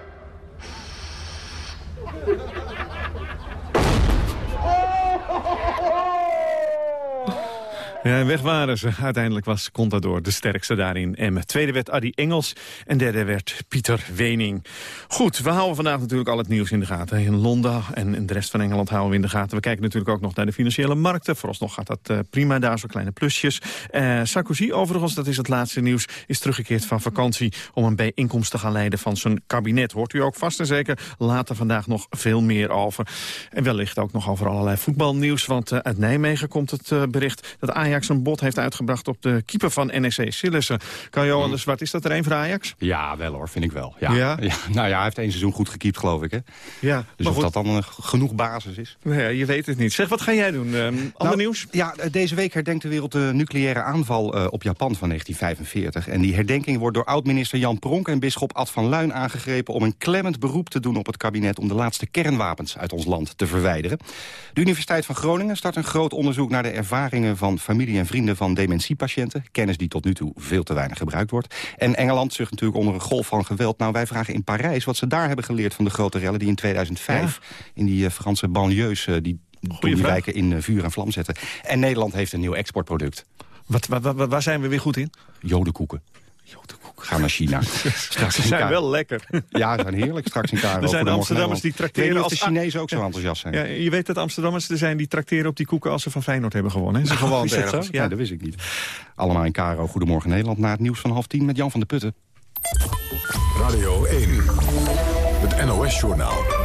Ja, weg waren ze. Uiteindelijk was Contador de sterkste daarin. En tweede werd Adi Engels en derde werd Pieter Wening. Goed, we houden vandaag natuurlijk al het nieuws in de gaten. In Londen en in de rest van Engeland houden we in de gaten. We kijken natuurlijk ook nog naar de financiële markten. Vooralsnog gaat dat uh, prima, daar zo kleine plusjes. Uh, Sarkozy overigens, dat is het laatste nieuws, is teruggekeerd van vakantie... om een bijeenkomst te gaan leiden van zijn kabinet. Hoort u ook vast en zeker later vandaag nog veel meer over. En wellicht ook nog over allerlei voetbalnieuws, want uh, uit Nijmegen komt het bericht... dat Ajax een bod heeft uitgebracht op de keeper van NEC, Sillissen. Kan Johan de Zwart, is dat er een voor Ajax? Ja, wel hoor, vind ik wel. Ja. Ja? nou ja, hij heeft één seizoen goed gekiept, geloof ik. Hè? Ja, Dus of dat dan eh, genoeg basis is? Ja, je weet het niet. Zeg, wat ga jij doen? Ehm, ander Nou, nieuws? Ja, eh, deze week herdenkt de wereld de nucleaire aanval eh, op Japan van 1945. En die herdenking wordt door oud-minister Jan Pronk en bisschop Ad van Luin aangegrepen... om een klemmend beroep te doen op het kabinet... om de laatste kernwapens uit ons land te verwijderen. De Universiteit van Groningen start een groot onderzoek... naar de ervaringen van familie en vrienden van dementiepatiënten. Kennis die tot nu toe veel te weinig gebruikt wordt. En Engeland zucht natuurlijk onder een golf van geweld. Nou, wij vragen in Parijs wat ze daar hebben geleerd van de grote rellen... die in 2005 in die eh, Franse banlieues... eh, die die wijken in eh, vuur en vlam zetten. En Nederland heeft een nieuw exportproduct. Wat, wat, wat- waar zijn we weer goed in? Jodenkoeken. Ga naar China. Straks Ze zijn wel lekker. Ja, ze zijn heerlijk. Straks in Karo. Er zijn Amsterdammers die trakteren als... de Chinezen ook zo enthousiast zijn. Ja, je weet dat Amsterdammers er zijn die trakteren op die koeken als ze van Feyenoord hebben gewonnen. hè? Ze gewoon Is dat zo? ergens. Ja, dat wist ik niet. Allemaal in Karo. Goedemorgen Nederland. Na het nieuws van half tien met Jan van der Putten. Radio 1. Het NOS-journaal.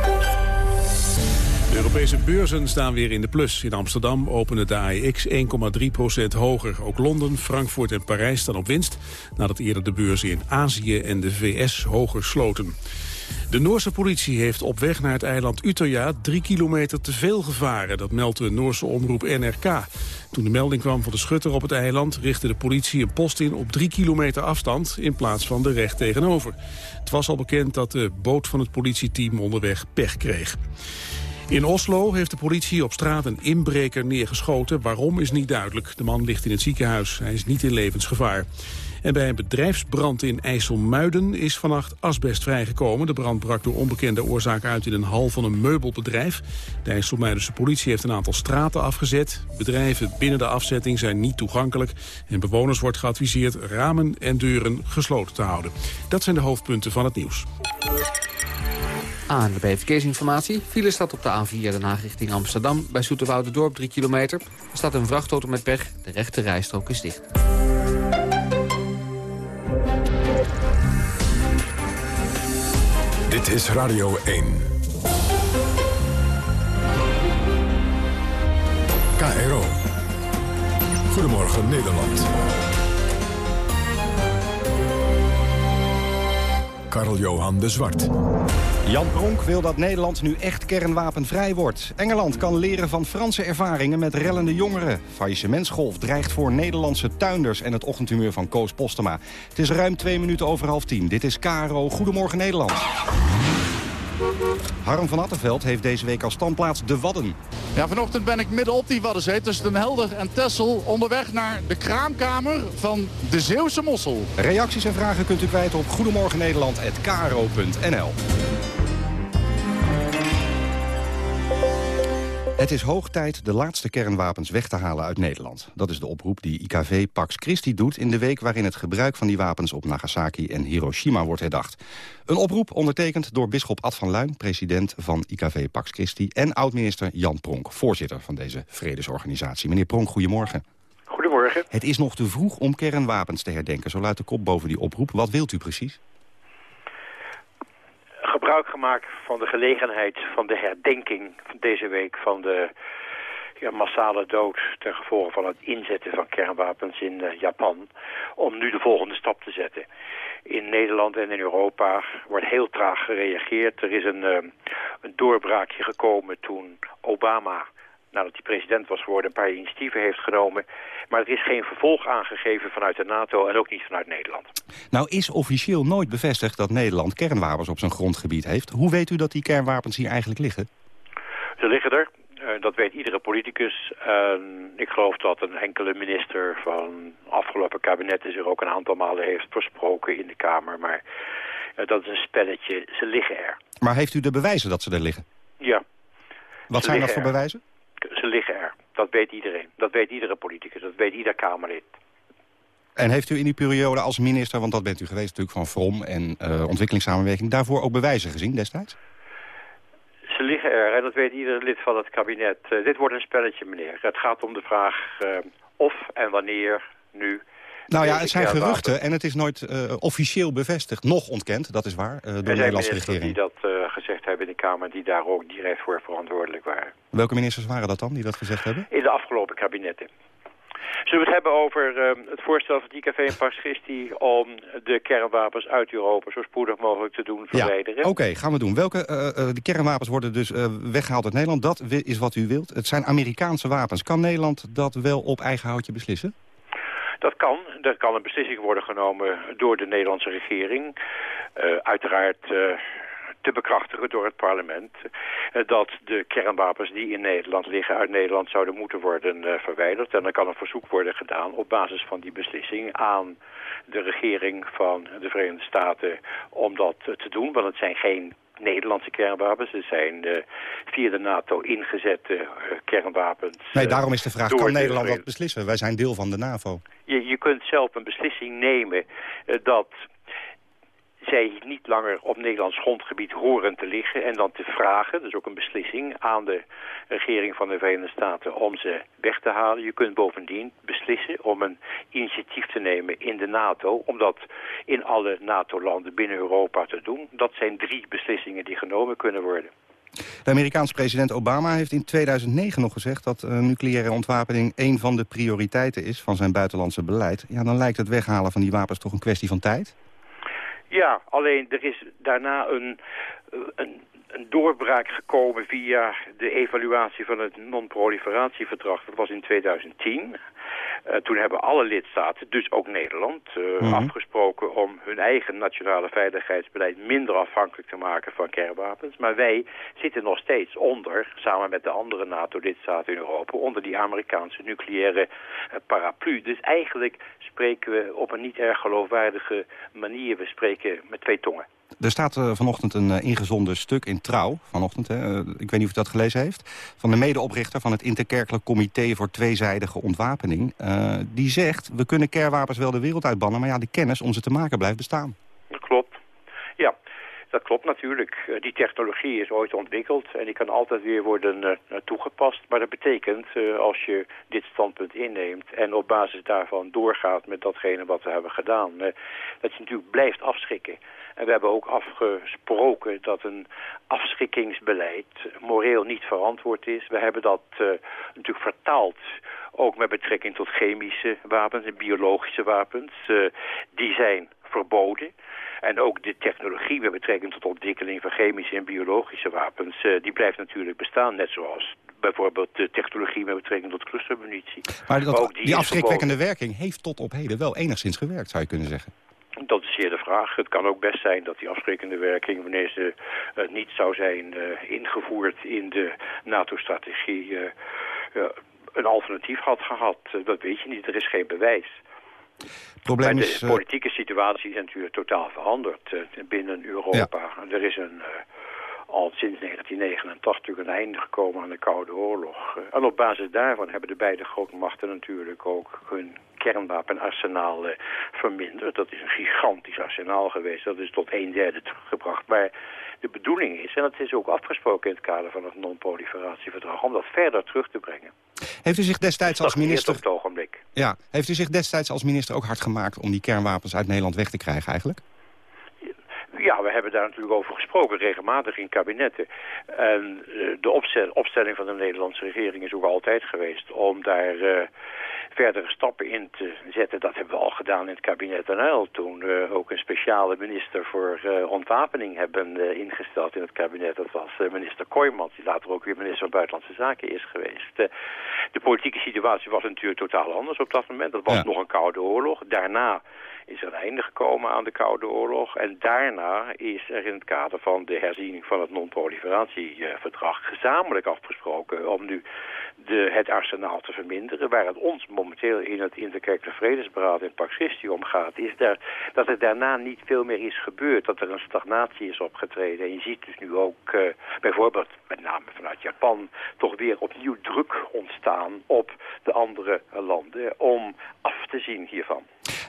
De Europese beurzen staan weer in de plus. In Amsterdam opende de AEX 1,3% hoger. Ook Londen, Frankfurt en Parijs staan op winst... nadat eerder de beurzen in Azië en de VS hoger sloten. De Noorse politie heeft op weg naar het eiland Utøya drie kilometer te veel gevaren. Dat meldt de Noorse omroep NRK. Toen de melding kwam van de schutter op het eiland... richtte de politie een post in op drie kilometer afstand... in plaats van de recht tegenover. Het was al bekend dat de boot van het politieteam onderweg pech kreeg. In Oslo heeft de politie op straat een inbreker neergeschoten. Waarom is niet duidelijk. De man ligt in het ziekenhuis. Hij is niet in levensgevaar. En bij een bedrijfsbrand in IJsselmuiden is vannacht asbest vrijgekomen. De brand brak door onbekende oorzaak uit in een hal van een meubelbedrijf. De IJsselmuidense politie heeft een aantal straten afgezet. Bedrijven binnen de afzetting zijn niet toegankelijk. En bewoners wordt geadviseerd ramen en deuren gesloten te houden. Dat zijn de hoofdpunten van het nieuws. ANWB Verkeersinformatie. File staat op de A4 Den richting Amsterdam. Bij Dorp 3 kilometer. Er staat een vrachtauto met pech. De rechte rijstrook is dicht. Dit is Radio 1. KRO. Goedemorgen Nederland. Karl-Johan de Zwart. Jan Pronk wil dat Nederland nu echt kernwapenvrij wordt. Engeland kan leren van Franse ervaringen met rellende jongeren. Faillissementsgolf dreigt voor Nederlandse tuinders... en het ochtendhumeur van Koos Postema. Het is ruim twee minuten over half tien. Dit is KRO. Goedemorgen Nederland. Harm van Attenveld heeft deze week als standplaats de Wadden. Ja, vanochtend ben ik midden op die Waddenzee tussen Den Helder en Tessel... onderweg naar de kraamkamer van de Zeeuwse Mossel. Reacties en vragen kunt u kwijt op goedemorgennederland.kro.nl. Het is hoog tijd de laatste kernwapens weg te halen uit Nederland. Dat is de oproep die IKV Pax Christi doet... in de week waarin het gebruik van die wapens op Nagasaki en Hiroshima wordt herdacht. Een oproep ondertekend door bisschop Ad van Luin... president van IKV Pax Christi... en oud-minister Jan Pronk, voorzitter van deze vredesorganisatie. Meneer Pronk, goedemorgen. Goedemorgen. Het is nog te vroeg om kernwapens te herdenken. Zo luidt de kop boven die oproep. Wat wilt u precies? Gebruik gemaakt van de gelegenheid van de herdenking deze week van de ja, massale dood ten gevolge van het inzetten van kernwapens in eh, Japan. Om nu de volgende stap te zetten. In Nederland en in Europa wordt heel traag gereageerd. Er is een, eh, een doorbraakje gekomen toen Obama nadat hij president was geworden, een paar initiatieven heeft genomen. Maar er is geen vervolg aangegeven vanuit de NATO en ook niet vanuit Nederland. Nou is officieel nooit bevestigd dat Nederland kernwapens op zijn grondgebied heeft. Hoe weet u dat die kernwapens hier eigenlijk liggen? Ze liggen er. Uh, dat weet iedere politicus. Uh, ik geloof dat een enkele minister van afgelopen kabinetten zich ook een aantal malen heeft versproken in de Kamer. Maar uh, dat is een spelletje. Ze liggen er. Maar heeft u de bewijzen dat ze er liggen? Ja. Wat Ze zijn dat voor er. bewijzen? Dat weet iedereen. Dat weet iedere politicus. Dat weet ieder Kamerlid. En heeft u in die periode als minister, want dat bent u geweest natuurlijk van VROM en uh, ontwikkelingssamenwerking, daarvoor ook bewijzen gezien destijds? Ze liggen er en dat weet ieder lid van het kabinet. Uh, dit wordt een spelletje, meneer. Het gaat om de vraag uh, of en wanneer nu... Nou ja, het zijn geruchten en het is nooit uh, officieel bevestigd. Nog ontkend, dat is waar, door de Nederlandse regering. die dat uh, gezegd hebben in de Kamer... die daar ook direct voor verantwoordelijk waren. Welke ministers waren dat dan, die dat gezegd hebben? In de afgelopen kabinetten. Zullen we het hebben over uh, het voorstel van IKV en Pax Christi... om de kernwapens uit Europa zo spoedig mogelijk te doen verwijderen? Ja, oké, gaan we doen. Welke uh, de kernwapens worden dus uh, weggehaald uit Nederland? Dat is wat u wilt. Het zijn Amerikaanse wapens. Kan Nederland dat wel op eigen houtje beslissen? Dat kan. Er kan een beslissing worden genomen door de Nederlandse regering. uiteraard te bekrachtigen door het parlement... Uh, dat de kernwapens die in Nederland liggen uit Nederland zouden moeten worden verwijderd. En dan kan een verzoek worden gedaan op basis van die beslissing aan de regering van de Verenigde Staten om dat te doen. Want het zijn geen Nederlandse kernwapens. Het zijn uh, via de NATO ingezette uh, kernwapens. Nee, daarom is de vraag, kan Nederland dat beslissen? Wij zijn deel van de NAVO. Je, je kunt zelf een beslissing nemen uh, dat zij niet langer op Nederlands grondgebied horen te liggen... en dan te vragen, dus ook een beslissing aan de regering van de Verenigde Staten... om ze weg te halen. Je kunt bovendien beslissen om een initiatief te nemen in de NATO... om dat in alle NATO-landen binnen Europa te doen. Dat zijn drie beslissingen die genomen kunnen worden. De Amerikaanse president Obama heeft in 2009 nog gezegd... dat nucleaire ontwapening een van de prioriteiten is van zijn buitenlandse beleid. Ja, dan lijkt het weghalen van die wapens toch een kwestie van tijd? Ja, alleen er is daarna een, een, een doorbraak gekomen via de evaluatie van het non-proliferatieverdrag. Dat was in 2010. Uh, toen hebben alle lidstaten, dus ook Nederland, uh, mm -hmm. afgesproken om hun eigen nationale veiligheidsbeleid minder afhankelijk te maken van kernwapens. Maar wij zitten nog steeds onder, samen met de andere NATO-lidstaten in Europa, onder die Amerikaanse nucleaire uh, paraplu. Dus eigenlijk spreken we op een niet erg geloofwaardige manier. We spreken met twee tongen. Er staat uh, vanochtend een uh, ingezonden stuk in Trouw, vanochtend, hè, uh, ik weet niet of u dat gelezen heeft... van de medeoprichter van het Interkerkelijk Comité voor Tweezijdige Ontwapening. die zegt, we kunnen kernwapens wel de wereld uitbannen... maar ja, de kennis om ze te maken blijft bestaan. Dat klopt. Ja, dat klopt natuurlijk. die technologie is ooit ontwikkeld en die kan altijd weer worden toegepast. Maar dat betekent, als je dit standpunt inneemt en op basis daarvan doorgaat met datgene wat we hebben gedaan... dat je natuurlijk blijft afschrikken. En we hebben ook afgesproken dat een afschrikkingsbeleid moreel niet verantwoord is. We hebben dat natuurlijk vertaald, ook met betrekking tot chemische wapens en biologische wapens. Die zijn verboden. En ook de technologie met betrekking tot ontwikkeling van chemische en biologische wapens... Uh, die blijft natuurlijk bestaan, net zoals bijvoorbeeld de technologie met betrekking tot clustermunitie. Maar, dat, maar ook die, die afschrikwekkende werking heeft tot op heden wel enigszins gewerkt, zou je kunnen zeggen. Dat is zeer de vraag. Het kan ook best zijn dat die afschrikkende werking, wanneer ze uh, niet zou zijn uh, ingevoerd in de NATO-strategie, uh, een alternatief had gehad. dat weet je niet, er is geen bewijs. Probleem maar de is, politieke situatie is natuurlijk totaal veranderd binnen Europa. Ja. Er is een al sinds 1989 een einde gekomen aan de Koude Oorlog. En op basis daarvan hebben de beide grote machten natuurlijk ook hun kernwapenarsenaal uh, verminderd. Dat is een gigantisch arsenaal geweest. Dat is tot een derde teruggebracht. Maar de bedoeling is, en dat is ook afgesproken in het kader van het non-proliferatieverdrag, om dat verder terug te brengen. Heeft u zich destijds als minister... op het ogenblik. Ja, heeft u zich destijds als minister ook hard gemaakt om die kernwapens uit Nederland weg te krijgen eigenlijk? Ja, we hebben daar natuurlijk over gesproken, regelmatig in kabinetten. En uh, de opstel, opstelling van de Nederlandse regering is ook altijd geweest om daar uh, verdere stappen in te zetten. Dat hebben we al gedaan in het kabinet NL. Toen we uh, ook een speciale minister voor ontwapening hebben ingesteld in het kabinet. Dat was minister Kooijmans, die later ook weer minister van Buitenlandse Zaken is geweest. de politieke situatie was natuurlijk totaal anders op dat moment. Dat was ja. nog een koude oorlog. Daarna is er een einde gekomen aan de Koude Oorlog. En daarna is er in het kader van de herziening van het non-proliferatieverdrag gezamenlijk afgesproken om nu de, het arsenaal te verminderen. Waar het ons momenteel in het Interkerkelijk Vredesberaad in Pax Christi om gaat, is daar, dat er daarna niet veel meer is gebeurd. Dat er een stagnatie is opgetreden. En je ziet dus nu ook uh, bijvoorbeeld, met name vanuit Japan, toch weer opnieuw druk ontstaan op de andere landen om af te zien hiervan.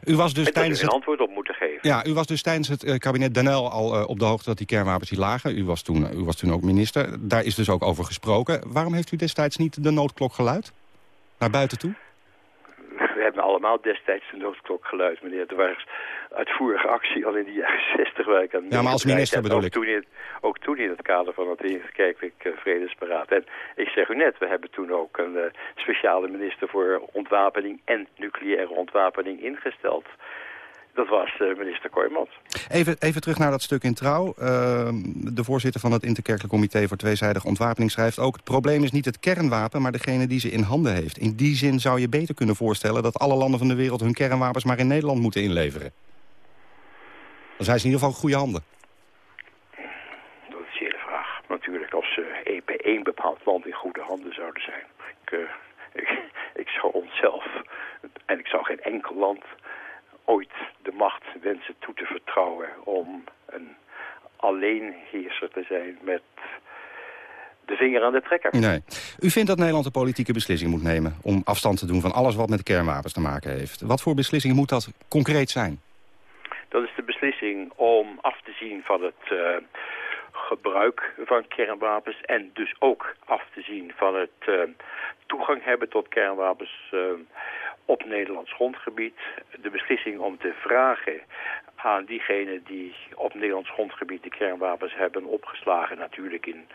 U was dus tijdens een antwoord op moeten geven. Ja, u was dus tijdens het uh, kabinet Danel al uh, op de hoogte dat die kernwapens hier lagen. U was, toen, uh, u was toen ook minister. Daar is dus ook over gesproken. Waarom heeft u destijds niet de noodklok geluid? Naar buiten toe? We hebben allemaal destijds de noodklok geluid, meneer. Er was uitvoerige actie al in de jaren 60 waar aan Ja, maar als minister bedoel ook ik. Toen in, ook toen in het kader van het Kerkelijk uh, Vredesberaad. En ik zeg u net, we hebben toen ook een uh, speciale minister voor ontwapening en nucleaire ontwapening ingesteld. Dat was uh, minister Kooijmans. Even, even terug naar dat stuk in Trouw. Uh, de voorzitter van het Interkerkelijk Comité voor Tweezijdige Ontwapening schrijft ook... het probleem is niet het kernwapen, maar degene die ze in handen heeft. In die zin zou je beter kunnen voorstellen... dat alle landen van de wereld hun kernwapens maar in Nederland moeten inleveren. Dan zijn ze in ieder geval goede handen. Dat is zeer de vraag. Natuurlijk, als uh, bij één bepaald land in goede handen zouden zijn. Ik, uh, ik, ik zou onszelf, en ik zou geen enkel land ooit de macht wensen toe te vertrouwen om een alleenheerser te zijn met de vinger aan de trekker. Nee. U vindt dat Nederland een politieke beslissing moet nemen om afstand te doen van alles wat met kernwapens te maken heeft. Wat voor beslissing moet dat concreet zijn? Dat is de beslissing om af te zien van het uh, gebruik van kernwapens en dus ook af te zien van het uh, toegang hebben tot kernwapens uh, op Nederlands grondgebied. De beslissing om te vragen aan diegenen die op Nederlands grondgebied de kernwapens hebben opgeslagen, natuurlijk in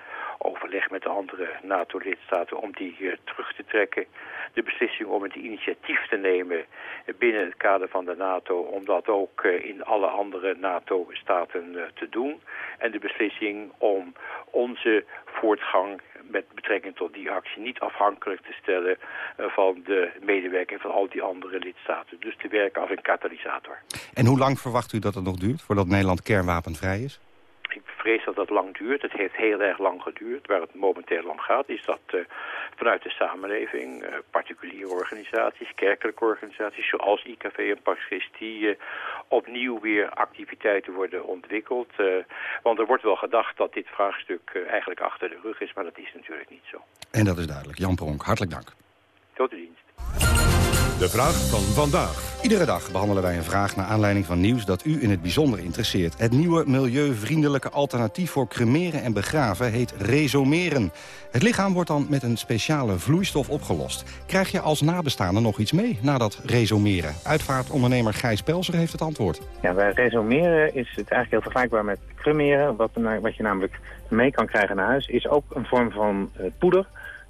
overleg met de andere NATO-lidstaten om die uh, terug te trekken. De beslissing om het initiatief te nemen binnen het kader van de NATO om dat ook uh, in alle andere NATO-staten uh, te doen. En de beslissing om onze voortgang met betrekking tot die actie niet afhankelijk te stellen van de medewerking van al die andere lidstaten. Dus te werken als een katalysator. En hoe lang verwacht u dat het nog duurt voordat Nederland kernwapenvrij is? Vrees dat dat lang duurt. Het heeft heel erg lang geduurd. Waar het momenteel om gaat is dat uh, vanuit de samenleving uh, particuliere organisaties, kerkelijke organisaties zoals IKV en Paxis, die uh, opnieuw weer activiteiten worden ontwikkeld. want er wordt wel gedacht dat dit vraagstuk eigenlijk achter de rug is, maar dat is natuurlijk niet zo. En dat is duidelijk. Jan Pronk, hartelijk dank. Tot de dienst. De vraag van vandaag. Iedere dag behandelen wij een vraag naar aanleiding van nieuws dat u in het bijzonder interesseert. Het nieuwe milieuvriendelijke alternatief voor cremeren en begraven heet resomeren. Het lichaam wordt dan met een speciale vloeistof opgelost. Krijg je als nabestaande nog iets mee na dat resomeren? Uitvaartondernemer Gijs Pelser heeft het antwoord. Ja, bij resomeren is het eigenlijk heel vergelijkbaar met cremeren. Wat, wat je namelijk mee kan krijgen naar huis is ook een vorm van uh, poeder.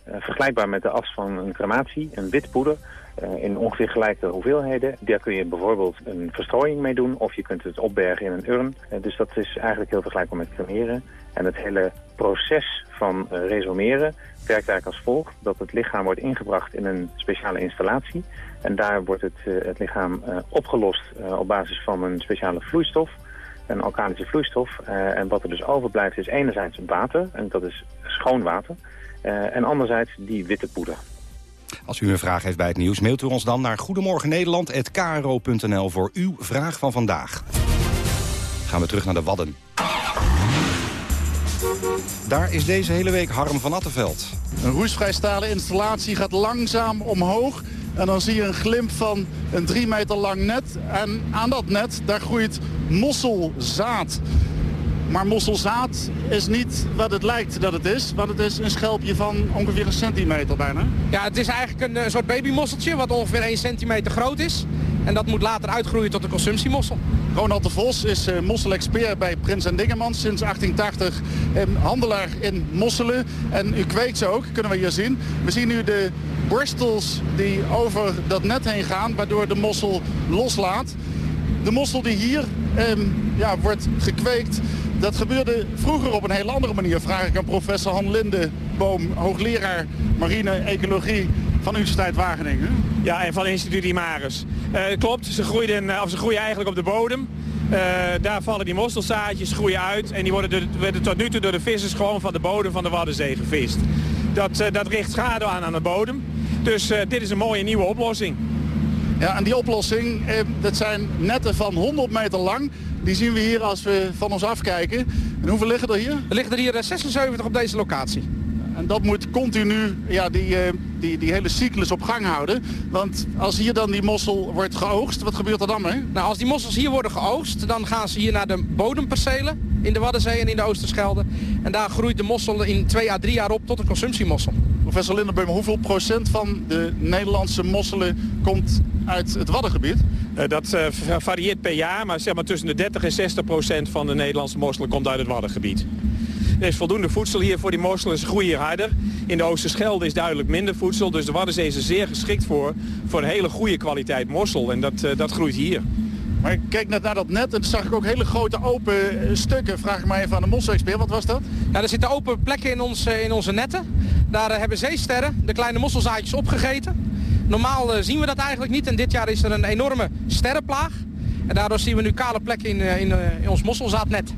Uh, vergelijkbaar met de as van een crematie, een wit poeder. Uh, in ongeveer gelijke hoeveelheden. Daar kun je bijvoorbeeld een verstrooiing mee doen of je kunt het opbergen in een urn. Uh, dus dat is eigenlijk heel vergelijkbaar met cremeren. En het hele proces van uh, resomeren werkt eigenlijk als volgt. Dat het lichaam wordt ingebracht in een speciale installatie. En daar wordt het, het lichaam opgelost op basis van een speciale vloeistof. Een alkalische vloeistof. en wat er dus overblijft is enerzijds water. En dat is schoon water. en anderzijds die witte poeder. Als u een vraag heeft bij het nieuws, mailt u ons dan naar goedemorgennederland.kro.nl voor uw vraag van vandaag. Gaan we terug naar de Wadden. Daar is deze hele week Harm van Attenveld. Een roestvrij stalen installatie gaat langzaam omhoog. En dan zie je een glimp van een drie meter lang net. En aan dat net, daar groeit mosselzaad. Maar mosselzaad is niet wat het lijkt dat het is. Want het is een schelpje van ongeveer een centimeter bijna. Ja, het is eigenlijk een, een soort babymosseltje wat ongeveer 1 centimeter groot is. En dat moet later uitgroeien tot een consumptiemossel. Ronald de Vos is uh, mosselexpert bij Prins en Dingemans sinds 1880. En handelaar in mosselen. En u kweekt ze ook, kunnen we hier zien. We zien nu de borstels die over dat net heen gaan, waardoor de mossel loslaat. De mossel die hier um, ja, wordt gekweekt, dat gebeurde vroeger op een hele andere manier. Vraag ik aan professor Han Lindeboom, hoogleraar marine ecologie van de Universiteit Wageningen. Ja, en van instituut Imaris. Uh, klopt, ze, groeiden, of ze groeien eigenlijk op de bodem. Uh, daar vallen die mosselzaadjes, groeien uit. En die worden, door, werden tot nu toe door de vissers gewoon van de bodem van de Waddenzee gevist. Dat, uh, dat richt schade aan aan de bodem. Dus dit is een mooie nieuwe oplossing. Ja, en die oplossing, eh, dat zijn netten van 100 meter lang. Die zien we hier als we van ons afkijken. En hoeveel liggen er hier? Er liggen er hier 76 op deze locatie. En dat moet continu ja, die, die, die hele cyclus op gang houden. Want als hier dan die mossel wordt geoogst, wat gebeurt er dan mee? Nou, als die mossels hier worden geoogst, dan gaan ze hier naar de bodempercelen in de Waddenzee en in de Oosterschelde. En daar groeit de mossel in twee à drie jaar op tot een consumptiemossel. Professor Lindenbeum, hoeveel procent van de Nederlandse mosselen komt uit het Waddengebied? Uh, dat uh, varieert per jaar, maar zeg maar tussen de 30 en 60 procent van de Nederlandse mosselen komt uit het Waddengebied. Er is voldoende voedsel hier voor die mosselen, ze groeien harder. In de Oosterschelde is duidelijk minder voedsel, dus de Waddenzee is er zeer geschikt voor, voor een hele goede kwaliteit mossel. En dat, uh, dat groeit hier. Maar ik keek net naar dat net en toen zag ik ook hele grote open stukken. Vraag ik maar even aan de mossel-expert, wat was dat? Ja, er zitten open plekken in, ons, in onze netten. Daar hebben zeesterren de kleine mosselzaadjes opgegeten. Normaal uh, zien we dat eigenlijk niet en dit jaar is er een enorme sterrenplaag. En daardoor zien we nu kale plekken in, uh, in, uh, in ons mosselzaadnet.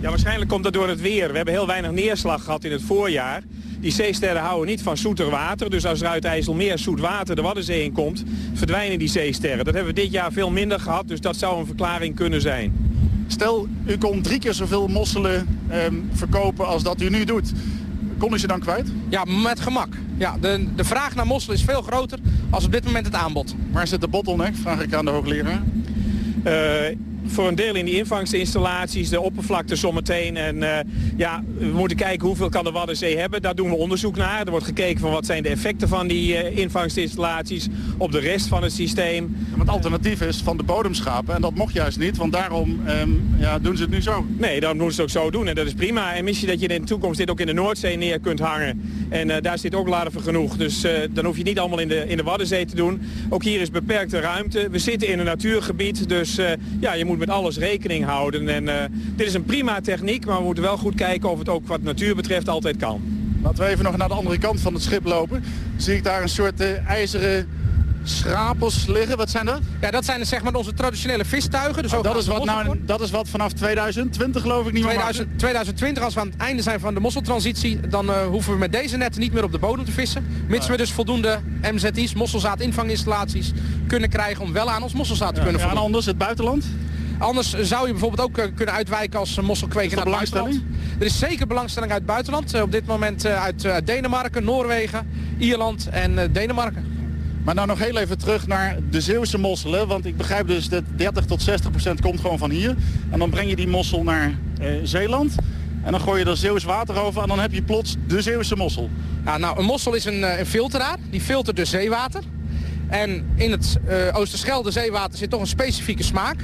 Ja, waarschijnlijk komt dat door het weer. We hebben heel weinig neerslag gehad in het voorjaar. Die zeesterren houden niet van zoeter water. Dus als er uit IJsselmeer zoet water de Waddenzee in komt, verdwijnen die zeesterren. Dat hebben we dit jaar veel minder gehad, dus dat zou een verklaring kunnen zijn. Stel, u kon drie keer zoveel mosselen ehm, verkopen als dat u nu doet. Kon u ze dan kwijt? Ja, met gemak. Ja, de, de vraag naar mossel is veel groter als op dit moment het aanbod. Waar zit de bottleneck, vraag ik aan de hoogleraar? Uh, voor een deel in die invangsinstallaties, de oppervlakte zometeen. En uh, ja, we moeten kijken hoeveel kan de Waddenzee hebben. Daar doen we onderzoek naar. Er wordt gekeken van wat zijn de effecten van die uh, invangsinstallaties op de rest van het systeem. Ja, het alternatief is van de bodemschapen en dat mocht juist niet, want daarom um, ja, doen ze het nu zo. Nee, dan moeten ze het ook zo doen en dat is prima. En misschien dat je in de toekomst dit ook in de Noordzee neer kunt hangen. En uh, daar zit ook laden voor genoeg. Dus dan hoef je niet allemaal in de, in de Waddenzee te doen. Ook hier is beperkte ruimte. We zitten in een natuurgebied, dus ja, je moet met alles rekening houden. En uh, dit is een prima techniek, maar we moeten wel goed kijken of het ook wat natuur betreft altijd kan. Laten we even nog naar de andere kant van het schip lopen. Zie ik daar een soort uh, ijzeren schrapels liggen. Wat zijn dat? Ja, dat zijn zeg maar onze traditionele vistuigen. Dus oh, dat, is wat nou, dat is wat vanaf 2020 geloof ik niet 2000, meer 2020, als we aan het einde zijn van de mosseltransitie... dan uh, hoeven we met deze netten niet meer op de bodem te vissen. Mits ja. we dus voldoende MZI's, mosselzaadinvanginstallaties... kunnen krijgen om wel aan ons mosselzaad te ja, kunnen ja, voldoen. En anders het buitenland? Anders zou je bijvoorbeeld ook uh, kunnen uitwijken als mosselkweker naar het buitenland. Er is zeker belangstelling uit het buitenland. Uh, op dit moment uit, Denemarken, Noorwegen, Ierland en Denemarken. Maar nou nog heel even terug naar de Zeeuwse mosselen. Want ik begrijp dus dat 30 tot 60 procent komt gewoon van hier. En dan breng je die mossel naar Zeeland. En dan gooi je er Zeeuws water over en dan heb je plots de Zeeuwse mossel. Ja, nou, een mossel is een, een filteraar. Die filtert dus zeewater. En in het uh, Oosterschelde zeewater zit toch een specifieke smaak.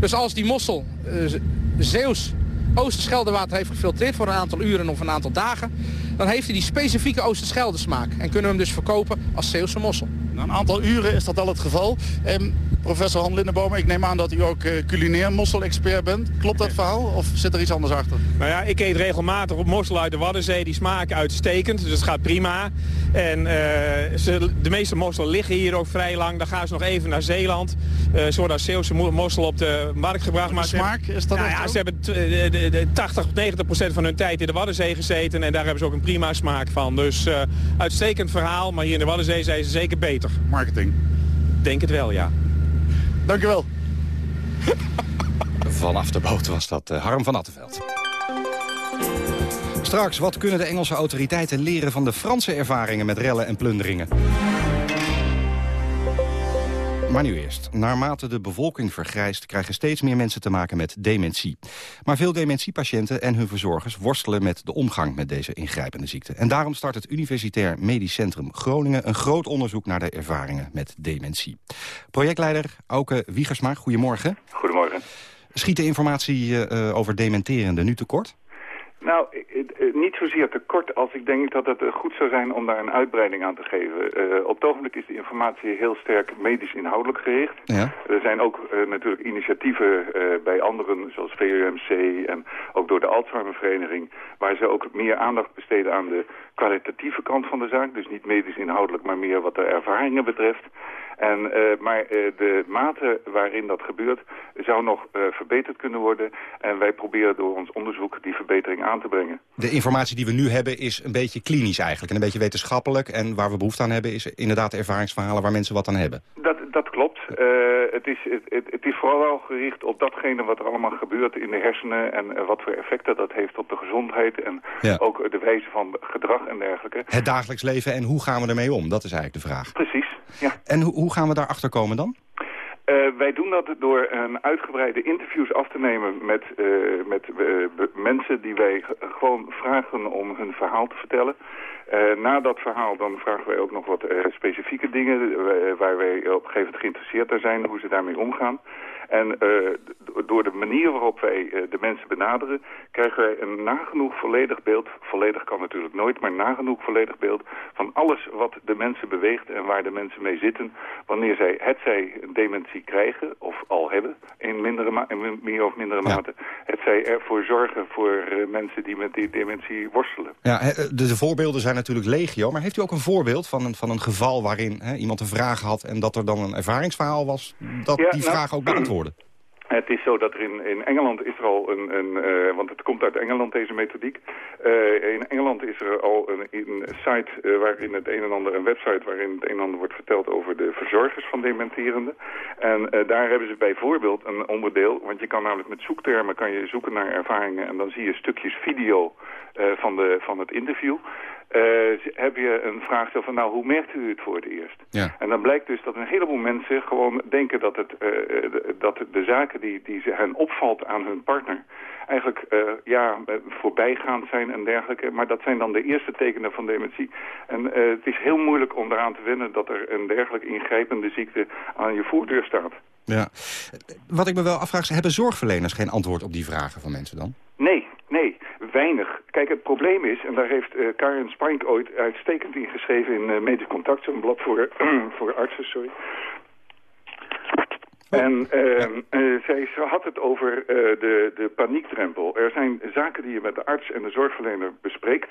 Dus als die mossel uh, Zeeuws Oosterscheldewater heeft gefiltreerd voor een aantal uren of een aantal dagen... dan heeft hij die specifieke Oosterschelde smaak. En kunnen we hem dus verkopen als Zeeuwse mossel. Na een aantal uren is dat al het geval. En professor Han Lindenboom, ik neem aan dat u ook uh, culinair mossel-expert bent. Klopt dat verhaal of zit er iets anders achter? Nou ja, ik eet regelmatig op mossel uit de Waddenzee. Die smaken uitstekend, dus het gaat prima. En uh, ze, de meeste mosselen liggen hier ook vrij lang. Dan gaan ze nog even naar Zeeland. Uh, ze worden als Zeeuwse mossel op de markt gebracht. Maar smaak, is dat nou ja, ze hebben de, de, de 80, 90 procent van hun tijd in de Waddenzee gezeten. En daar hebben ze ook een prima smaak van. Dus uh, uitstekend verhaal, maar hier in de Waddenzee zijn ze zeker beter. Marketing? Denk het wel, ja. Dank u wel. Vanaf de boot was dat uh, Harm van Attenveld. Straks, wat kunnen de Engelse autoriteiten leren van de Franse ervaringen met rellen en plunderingen? Maar nu eerst. Naarmate de bevolking vergrijst... krijgen steeds meer mensen te maken met dementie. Maar veel dementiepatiënten en hun verzorgers worstelen met de omgang met deze ingrijpende ziekte. En daarom start het Universitair Medisch Centrum Groningen... een groot onderzoek naar de ervaringen met dementie. Projectleider Auke Wiegersma, goedemorgen. Goedemorgen. Schiet de informatie uh, over dementerende nu tekort? Nou, niet zozeer tekort als ik denk dat het goed zou zijn om daar een uitbreiding aan te geven. Uh, op het ogenblik is de informatie heel sterk medisch inhoudelijk gericht. Ja. Er zijn ook uh, natuurlijk initiatieven uh, bij anderen, zoals VUMC en ook door de Alzheimervereniging, waar ze ook meer aandacht besteden aan de kwalitatieve kant van de zaak. Dus niet medisch inhoudelijk, maar meer wat de ervaringen betreft. En, uh, maar uh, de mate waarin dat gebeurt zou nog uh, verbeterd kunnen worden. En wij proberen door ons onderzoek die verbetering aan te brengen. De informatie die we nu hebben is een beetje klinisch eigenlijk. En een beetje wetenschappelijk. En waar we behoefte aan hebben is inderdaad ervaringsverhalen waar mensen wat aan hebben. Dat, dat klopt. Het, is, het, het, is vooral gericht op datgene wat er allemaal gebeurt in de hersenen. En wat voor effecten dat heeft op de gezondheid. En ja. ook de wijze van gedrag en dergelijke. Het dagelijks leven en hoe gaan we ermee om? Dat is eigenlijk de vraag. Precies, ja. En hoe, hoe gaan we daarachter komen dan? Uh, wij doen dat door een uitgebreide interviews af te nemen met, uh, met uh, mensen die wij gewoon vragen om hun verhaal te vertellen. na dat verhaal dan vragen wij ook nog wat specifieke dingen waar wij op een gegeven moment geïnteresseerd zijn, hoe ze daarmee omgaan. En door de manier waarop wij de mensen benaderen, krijgen wij een nagenoeg volledig beeld, volledig kan natuurlijk nooit, maar nagenoeg volledig beeld van alles wat de mensen beweegt en waar de mensen mee zitten wanneer zij, het zij een dementie krijgen, of al hebben, in, mindere in meer of mindere mate. Het zij ervoor zorgen voor uh, mensen die met die dementie worstelen. Ja, de, de, voorbeelden zijn natuurlijk legio, maar heeft u ook een voorbeeld van een, van een geval waarin hè, iemand een vraag had en dat er dan een ervaringsverhaal was dat ja, die nou, vraag ook Het is zo dat er in, in Engeland is er al een, een uh, want het komt uit Engeland deze methodiek. Uh, in Engeland is er al een, een site uh, waarin het een en ander, een website waarin het een en ander wordt verteld over de verzorgers van dementerenden. En daar hebben ze bijvoorbeeld een onderdeel, want je kan namelijk met zoektermen kan je zoeken naar ervaringen en dan zie je stukjes video van, de, van het interview. Uh, heb je een vraag zo van, nou, hoe merkt u het voor het eerst? Ja. En dan blijkt dus dat een heleboel mensen gewoon denken dat, het, uh, de, dat de zaken die, die ze hen opvalt aan hun partner... eigenlijk uh, ja, voorbijgaand zijn en dergelijke. Maar dat zijn dan de eerste tekenen van dementie. En het is heel moeilijk om eraan te wennen dat er een dergelijk ingrijpende ziekte aan je voordeur staat. Ja. Wat ik me wel afvraag, hebben zorgverleners geen antwoord op die vragen van mensen dan? Nee, nee, weinig. Kijk, het probleem is, en daar heeft uh, Karen Spink ooit uitstekend in geschreven in uh, Medisch een blad voor, voor artsen, sorry. En uh, uh, zij had het over uh, de, de paniekdrempel. Er zijn zaken die je met de arts en de zorgverlener bespreekt.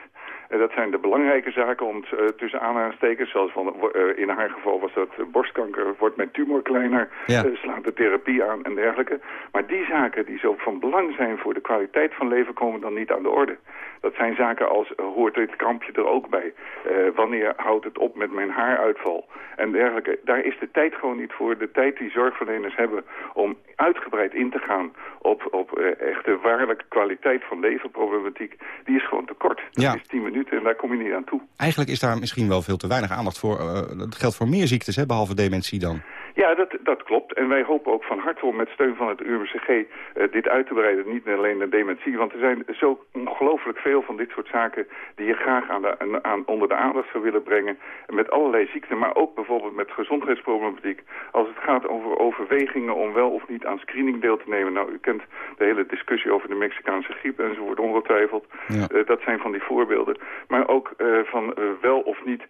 En dat zijn de belangrijke zaken om tussen aanhalingstekens, zoals van, in haar geval was dat borstkanker, wordt mijn tumor kleiner, ja. slaat de therapie aan en dergelijke. Maar die zaken die zo van belang zijn voor de kwaliteit van leven komen dan niet aan de orde. Dat zijn zaken als, hoort dit krampje er ook bij? wanneer houdt het op met mijn haaruitval? En dergelijke. Daar is de tijd gewoon niet voor. De tijd die zorgverleners hebben om uitgebreid in te gaan op, op uh, echte waarlijke kwaliteit van levenproblematiek, die is gewoon te kort. Dat Ja. is 10 minuten en daar kom je niet aan toe. Eigenlijk is daar misschien wel veel te weinig aandacht voor. Uh, dat geldt voor meer ziektes, hè, behalve dementie dan. Ja, dat, dat klopt. En wij hopen ook van harte om met steun van het UMCG uh, dit uit te breiden. Niet alleen de dementie, want er zijn zo ongelooflijk veel van dit soort zaken die je graag aan de, aan, onder de aandacht zou willen brengen. Met allerlei ziekten, maar ook bijvoorbeeld met gezondheidsproblematiek. Als het gaat over overwegingen om wel of niet aan screening deel te nemen. Nou, u kent de hele discussie over de Mexicaanse griep enzovoort ongetwijfeld. Ja. Uh, dat zijn van die voorbeelden. Maar ook uh, van wel of niet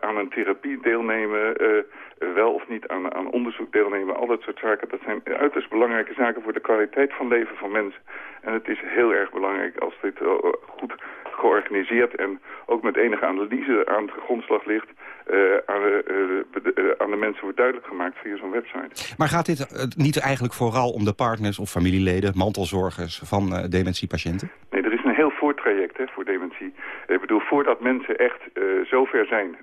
aan een therapie deelnemen, wel of niet aan, aan onderzoek deelnemen. Al dat soort zaken, dat zijn uiterst belangrijke zaken voor de kwaliteit van leven van mensen. En het is heel erg belangrijk als dit goed georganiseerd en ook met enige analyse aan de grondslag ligt... Uh, aan, de, uh, aan, de, mensen wordt duidelijk gemaakt via zo'n website. Maar gaat dit niet eigenlijk vooral om de partners of familieleden, mantelzorgers van dementiepatiënten? Nee, er is heel voortraject hè, voor dementie. Ik bedoel, voordat mensen echt zover zijn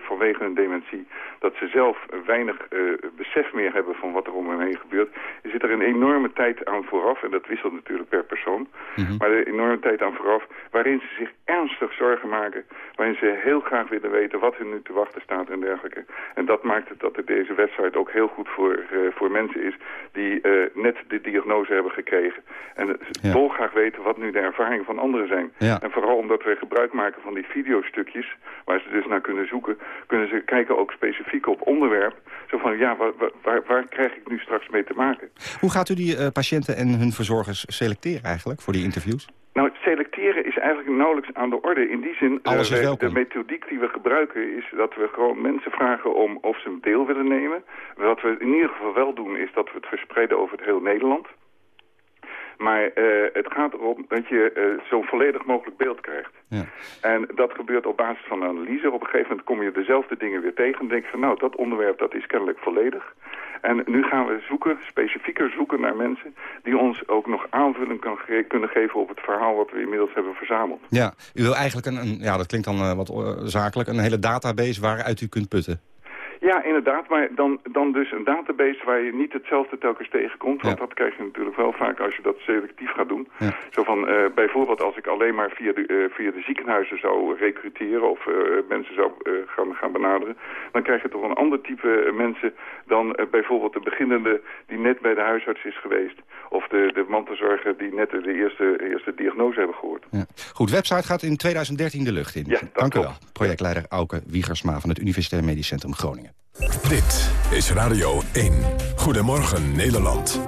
vanwege hun dementie... dat ze zelf weinig besef meer hebben van wat er om hen heen gebeurt... er een enorme tijd aan vooraf, en dat wisselt natuurlijk per persoon... Mhm. Mm -hmm. maar een enorme tijd aan vooraf waarin ze zich ernstig zorgen maken... waarin ze heel graag willen weten wat hun nu te wachten staat en dergelijke. En dat maakt het dat deze website ook heel goed voor, uh, voor mensen is die uh, net de diagnose hebben gekregen. En ja. dolgraag weten wat nu de ervaringen van anderen zijn. Ja. En vooral omdat wij gebruik maken van die videostukjes, waar ze dus naar kunnen zoeken, kunnen ze kijken ook specifiek op onderwerp. Zo van, ja, waar, waar, waar krijg ik nu straks mee te maken? Hoe gaat u die uh, patiënten en hun verzorgers selecteren eigenlijk voor die interviews? Nou, selecteren is eigenlijk nauwelijks aan de orde. In die zin, Alles is welkom. de methodiek die we gebruiken is dat we gewoon mensen vragen om of ze deel willen nemen. Wat we in ieder geval wel doen is dat we het verspreiden over het heel Nederland. Maar uh, het gaat erom dat je uh, zo'n volledig mogelijk beeld krijgt. Ja. En dat gebeurt op basis van analyse. Op een gegeven moment kom je dezelfde dingen weer tegen. En denk je van nou, dat onderwerp dat is kennelijk volledig. En nu gaan we zoeken, specifieker zoeken naar mensen... die ons ook nog aanvulling kan ge kunnen geven op het verhaal wat we inmiddels hebben verzameld. Ja, u wil eigenlijk een, een ja dat klinkt dan uh, wat zakelijk, een hele database waaruit u kunt putten. Ja, inderdaad, maar dan, dan dus een database waar je niet hetzelfde telkens tegenkomt. Want dat krijg je natuurlijk wel vaak als je dat selectief gaat doen. Zo van, eh, bijvoorbeeld als ik alleen maar via de, eh, via de ziekenhuizen zou recruteren of eh, mensen zou gaan, gaan benaderen, dan krijg je toch een ander type mensen dan bijvoorbeeld de beginnende die net bij de huisarts is geweest. Of de, de mantelzorger die net de eerste, eerste diagnose hebben gehoord. Ja. Goed, website gaat in 2013 de lucht in. Dank u wel. Projectleider Auke Wiegersma van het Universitair Medisch Centrum Groningen. Dit is Radio 1. Goedemorgen Nederland.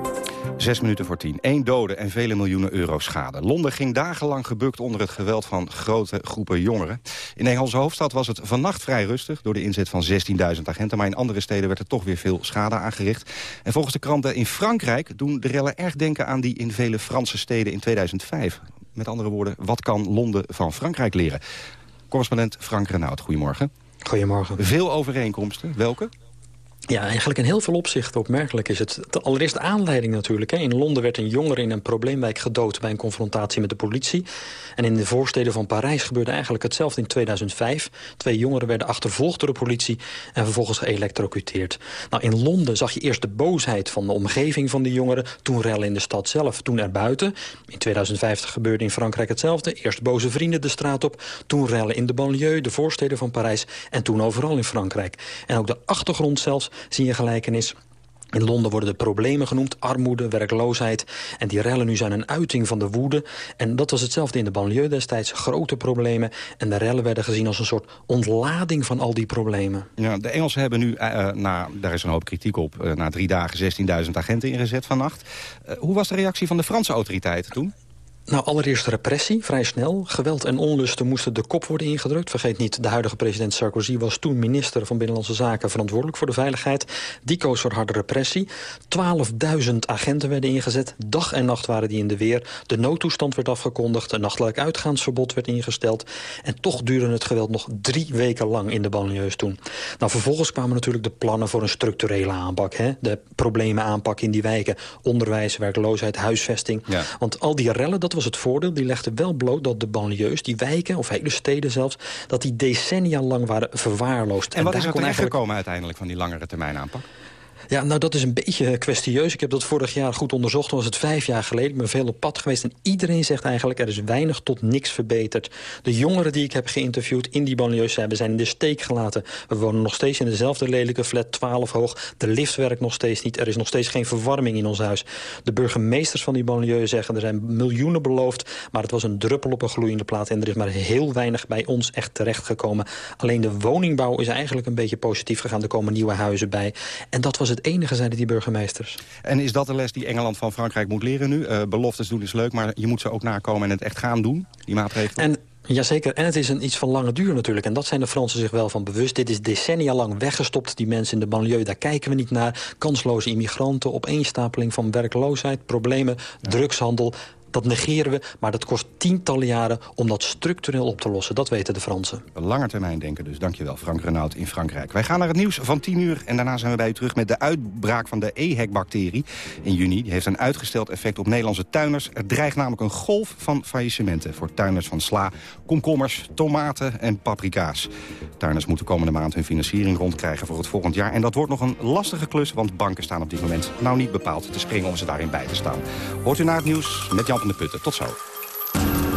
Zes minuten voor tien. Eén dode en vele miljoenen euro schade. Londen ging dagenlang gebukt onder het geweld van grote groepen jongeren. In de Engelse hoofdstad was het vannacht vrij rustig... door de inzet van 16.000 agenten. Maar in andere steden werd er toch weer veel schade aangericht. En volgens de kranten in Frankrijk doen de rellen erg denken... aan die in vele Franse steden in 2005. Met andere woorden, wat kan Londen van Frankrijk leren? Correspondent Frank Renaud, goedemorgen. Goedemorgen. Veel overeenkomsten. Welke? Ja, eigenlijk in heel veel opzichten opmerkelijk is het. De allereerst aanleiding natuurlijk. Hè. In Londen werd een jongere in een probleemwijk gedood... bij een confrontatie met de politie. En in de voorsteden van Parijs gebeurde eigenlijk hetzelfde in 2005. Twee jongeren werden achtervolgd door de politie... en vervolgens geëlectrocuteerd. Nou, in Londen zag je eerst de boosheid van de omgeving van die jongeren... toen rellen in de stad zelf, toen erbuiten. In 2050 gebeurde in Frankrijk hetzelfde. Eerst boze vrienden de straat op. Toen rellen in de banlieue, de voorsteden van Parijs. En toen overal in Frankrijk. En ook de achtergrond zelfs zie je gelijkenis. In Londen worden de problemen genoemd, armoede, werkloosheid. En die rellen nu zijn een uiting van de woede. En dat was hetzelfde in de banlieue destijds. Grote problemen. En de rellen werden gezien als een soort ontlading van al die problemen. Ja, de Engelsen hebben nu, uh, na, daar is een hoop kritiek op... Uh, na drie dagen 16.000 agenten ingezet vannacht. Hoe was de reactie van de Franse autoriteiten toen? Nou, allereerst repressie, vrij snel. Geweld en onlusten moesten de kop worden ingedrukt. Vergeet niet, de huidige president Sarkozy was toen minister van Binnenlandse Zaken verantwoordelijk voor de veiligheid. Die koos voor harde repressie. 12.000 agenten werden ingezet. Dag en nacht waren die in de weer. De noodtoestand werd afgekondigd. Een nachtelijk uitgaansverbod werd ingesteld. En toch duurde het geweld nog drie weken lang in de banlieues toen. Nou, vervolgens kwamen natuurlijk de plannen voor een structurele aanpak. Hè? De problemen aanpakken in die wijken. Onderwijs, werkloosheid, huisvesting. Ja. Want al die rellen, dat was het voordeel. Die legde wel bloot dat de banlieues, die wijken of hele steden zelfs... dat die decennia lang waren verwaarloosd. En wat daar is er kon terecht eigenlijk- uiteindelijk van die langere termijn aanpak? Ja, nou dat is een beetje kwestieus. Ik heb dat vorig jaar goed onderzocht. Toen was het vijf jaar geleden. Ik ben veel op pad geweest. En iedereen zegt eigenlijk, er is weinig tot niks verbeterd. De jongeren die ik heb geïnterviewd in die banlieues hebben zijn in de steek gelaten. We wonen nog steeds in dezelfde lelijke flat, 12 hoog. De lift werkt nog steeds niet. Er is nog steeds geen verwarming in ons huis. De burgemeesters van die banlieues zeggen, er zijn miljoenen beloofd. Maar het was een druppel op een gloeiende plaat. En er is maar heel weinig bij ons echt terechtgekomen. Alleen de woningbouw is eigenlijk een beetje positief gegaan. Er komen nieuwe huizen bij. En dat was het enige, zeiden die burgemeesters. En is dat de les die Engeland van Frankrijk moet leren nu? Eh, beloftes doen is leuk, maar je moet ze ook nakomen en het echt gaan doen, die maatregelen. En Jazeker, en het is een, iets van lange duur natuurlijk. En dat zijn de Fransen zich wel van bewust. Dit is decennia lang weggestopt, die mensen in de banlieue. Daar kijken we niet naar. Kansloze immigranten, opeenstapeling van werkloosheid, problemen, drugshandel. Dat negeren we, maar dat kost tientallen jaren om dat structureel op te lossen. Dat weten de Fransen. Langer termijn denken dus. Dankjewel, Frank Renaud in Frankrijk. Wij gaan naar het nieuws van 10 uur en daarna zijn we bij u terug met de uitbraak van de EHEC-bacterie in juni. Die heeft een uitgesteld effect op Nederlandse tuiners. Er dreigt namelijk een golf van faillissementen voor tuiners van sla, komkommers, tomaten en paprika's. Tuiners moeten komende maand hun financiering rondkrijgen voor het volgend jaar. En dat wordt nog een lastige klus, want banken staan op dit moment nou niet bepaald te springen om ze daarin bij te staan. Hoort u naar het nieuws met Jan van der Putten. Tot zo.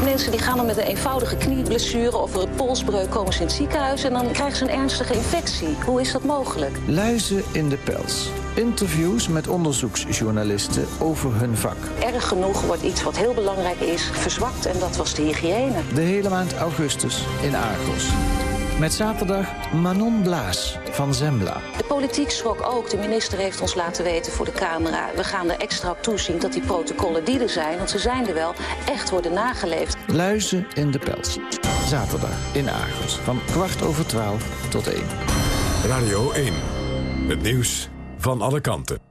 Mensen die gaan dan met een eenvoudige knieblessure of een polsbreuk komen ze in het ziekenhuis en dan krijgen ze een ernstige infectie. Hoe is dat mogelijk? Luizen in de pels. Interviews met onderzoeksjournalisten over hun vak. Erg genoeg wordt iets wat heel belangrijk is verzwakt en dat was de hygiëne. De hele maand augustus in Argos. Met zaterdag Manon Blaas van Zembla. De politiek schrok ook. De minister heeft ons laten weten voor de camera. We gaan er extra op toezien dat die protocollen die er zijn, want ze zijn er wel, echt worden nageleefd. Luizen in de pels. Zaterdag in Argos. Van kwart over twaalf tot één. Radio 1. Het nieuws van alle kanten.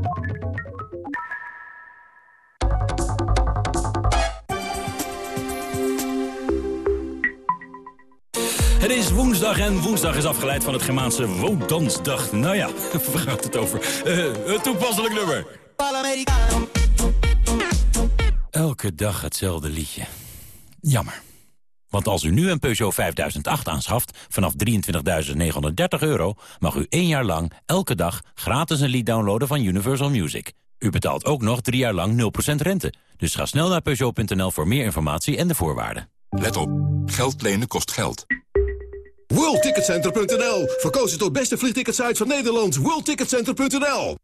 Het is woensdag en woensdag is afgeleid van het Germaanse Wodansdag. Nou ja, waar gaat het over? Uh, een toepasselijk nummer. Elke dag hetzelfde liedje. Jammer. Want als u nu een Peugeot 5008 aanschaft vanaf 23.930 euro... mag u één jaar lang elke dag gratis een lied downloaden van Universal Music. U betaalt ook nog drie jaar lang 0% rente. Dus ga snel naar Peugeot.nl voor meer informatie en de voorwaarden. Let op. Geld lenen kost geld. WorldTicketCenter.nl Verkozen tot beste vliegticketsite van Nederland. WorldTicketCenter.nl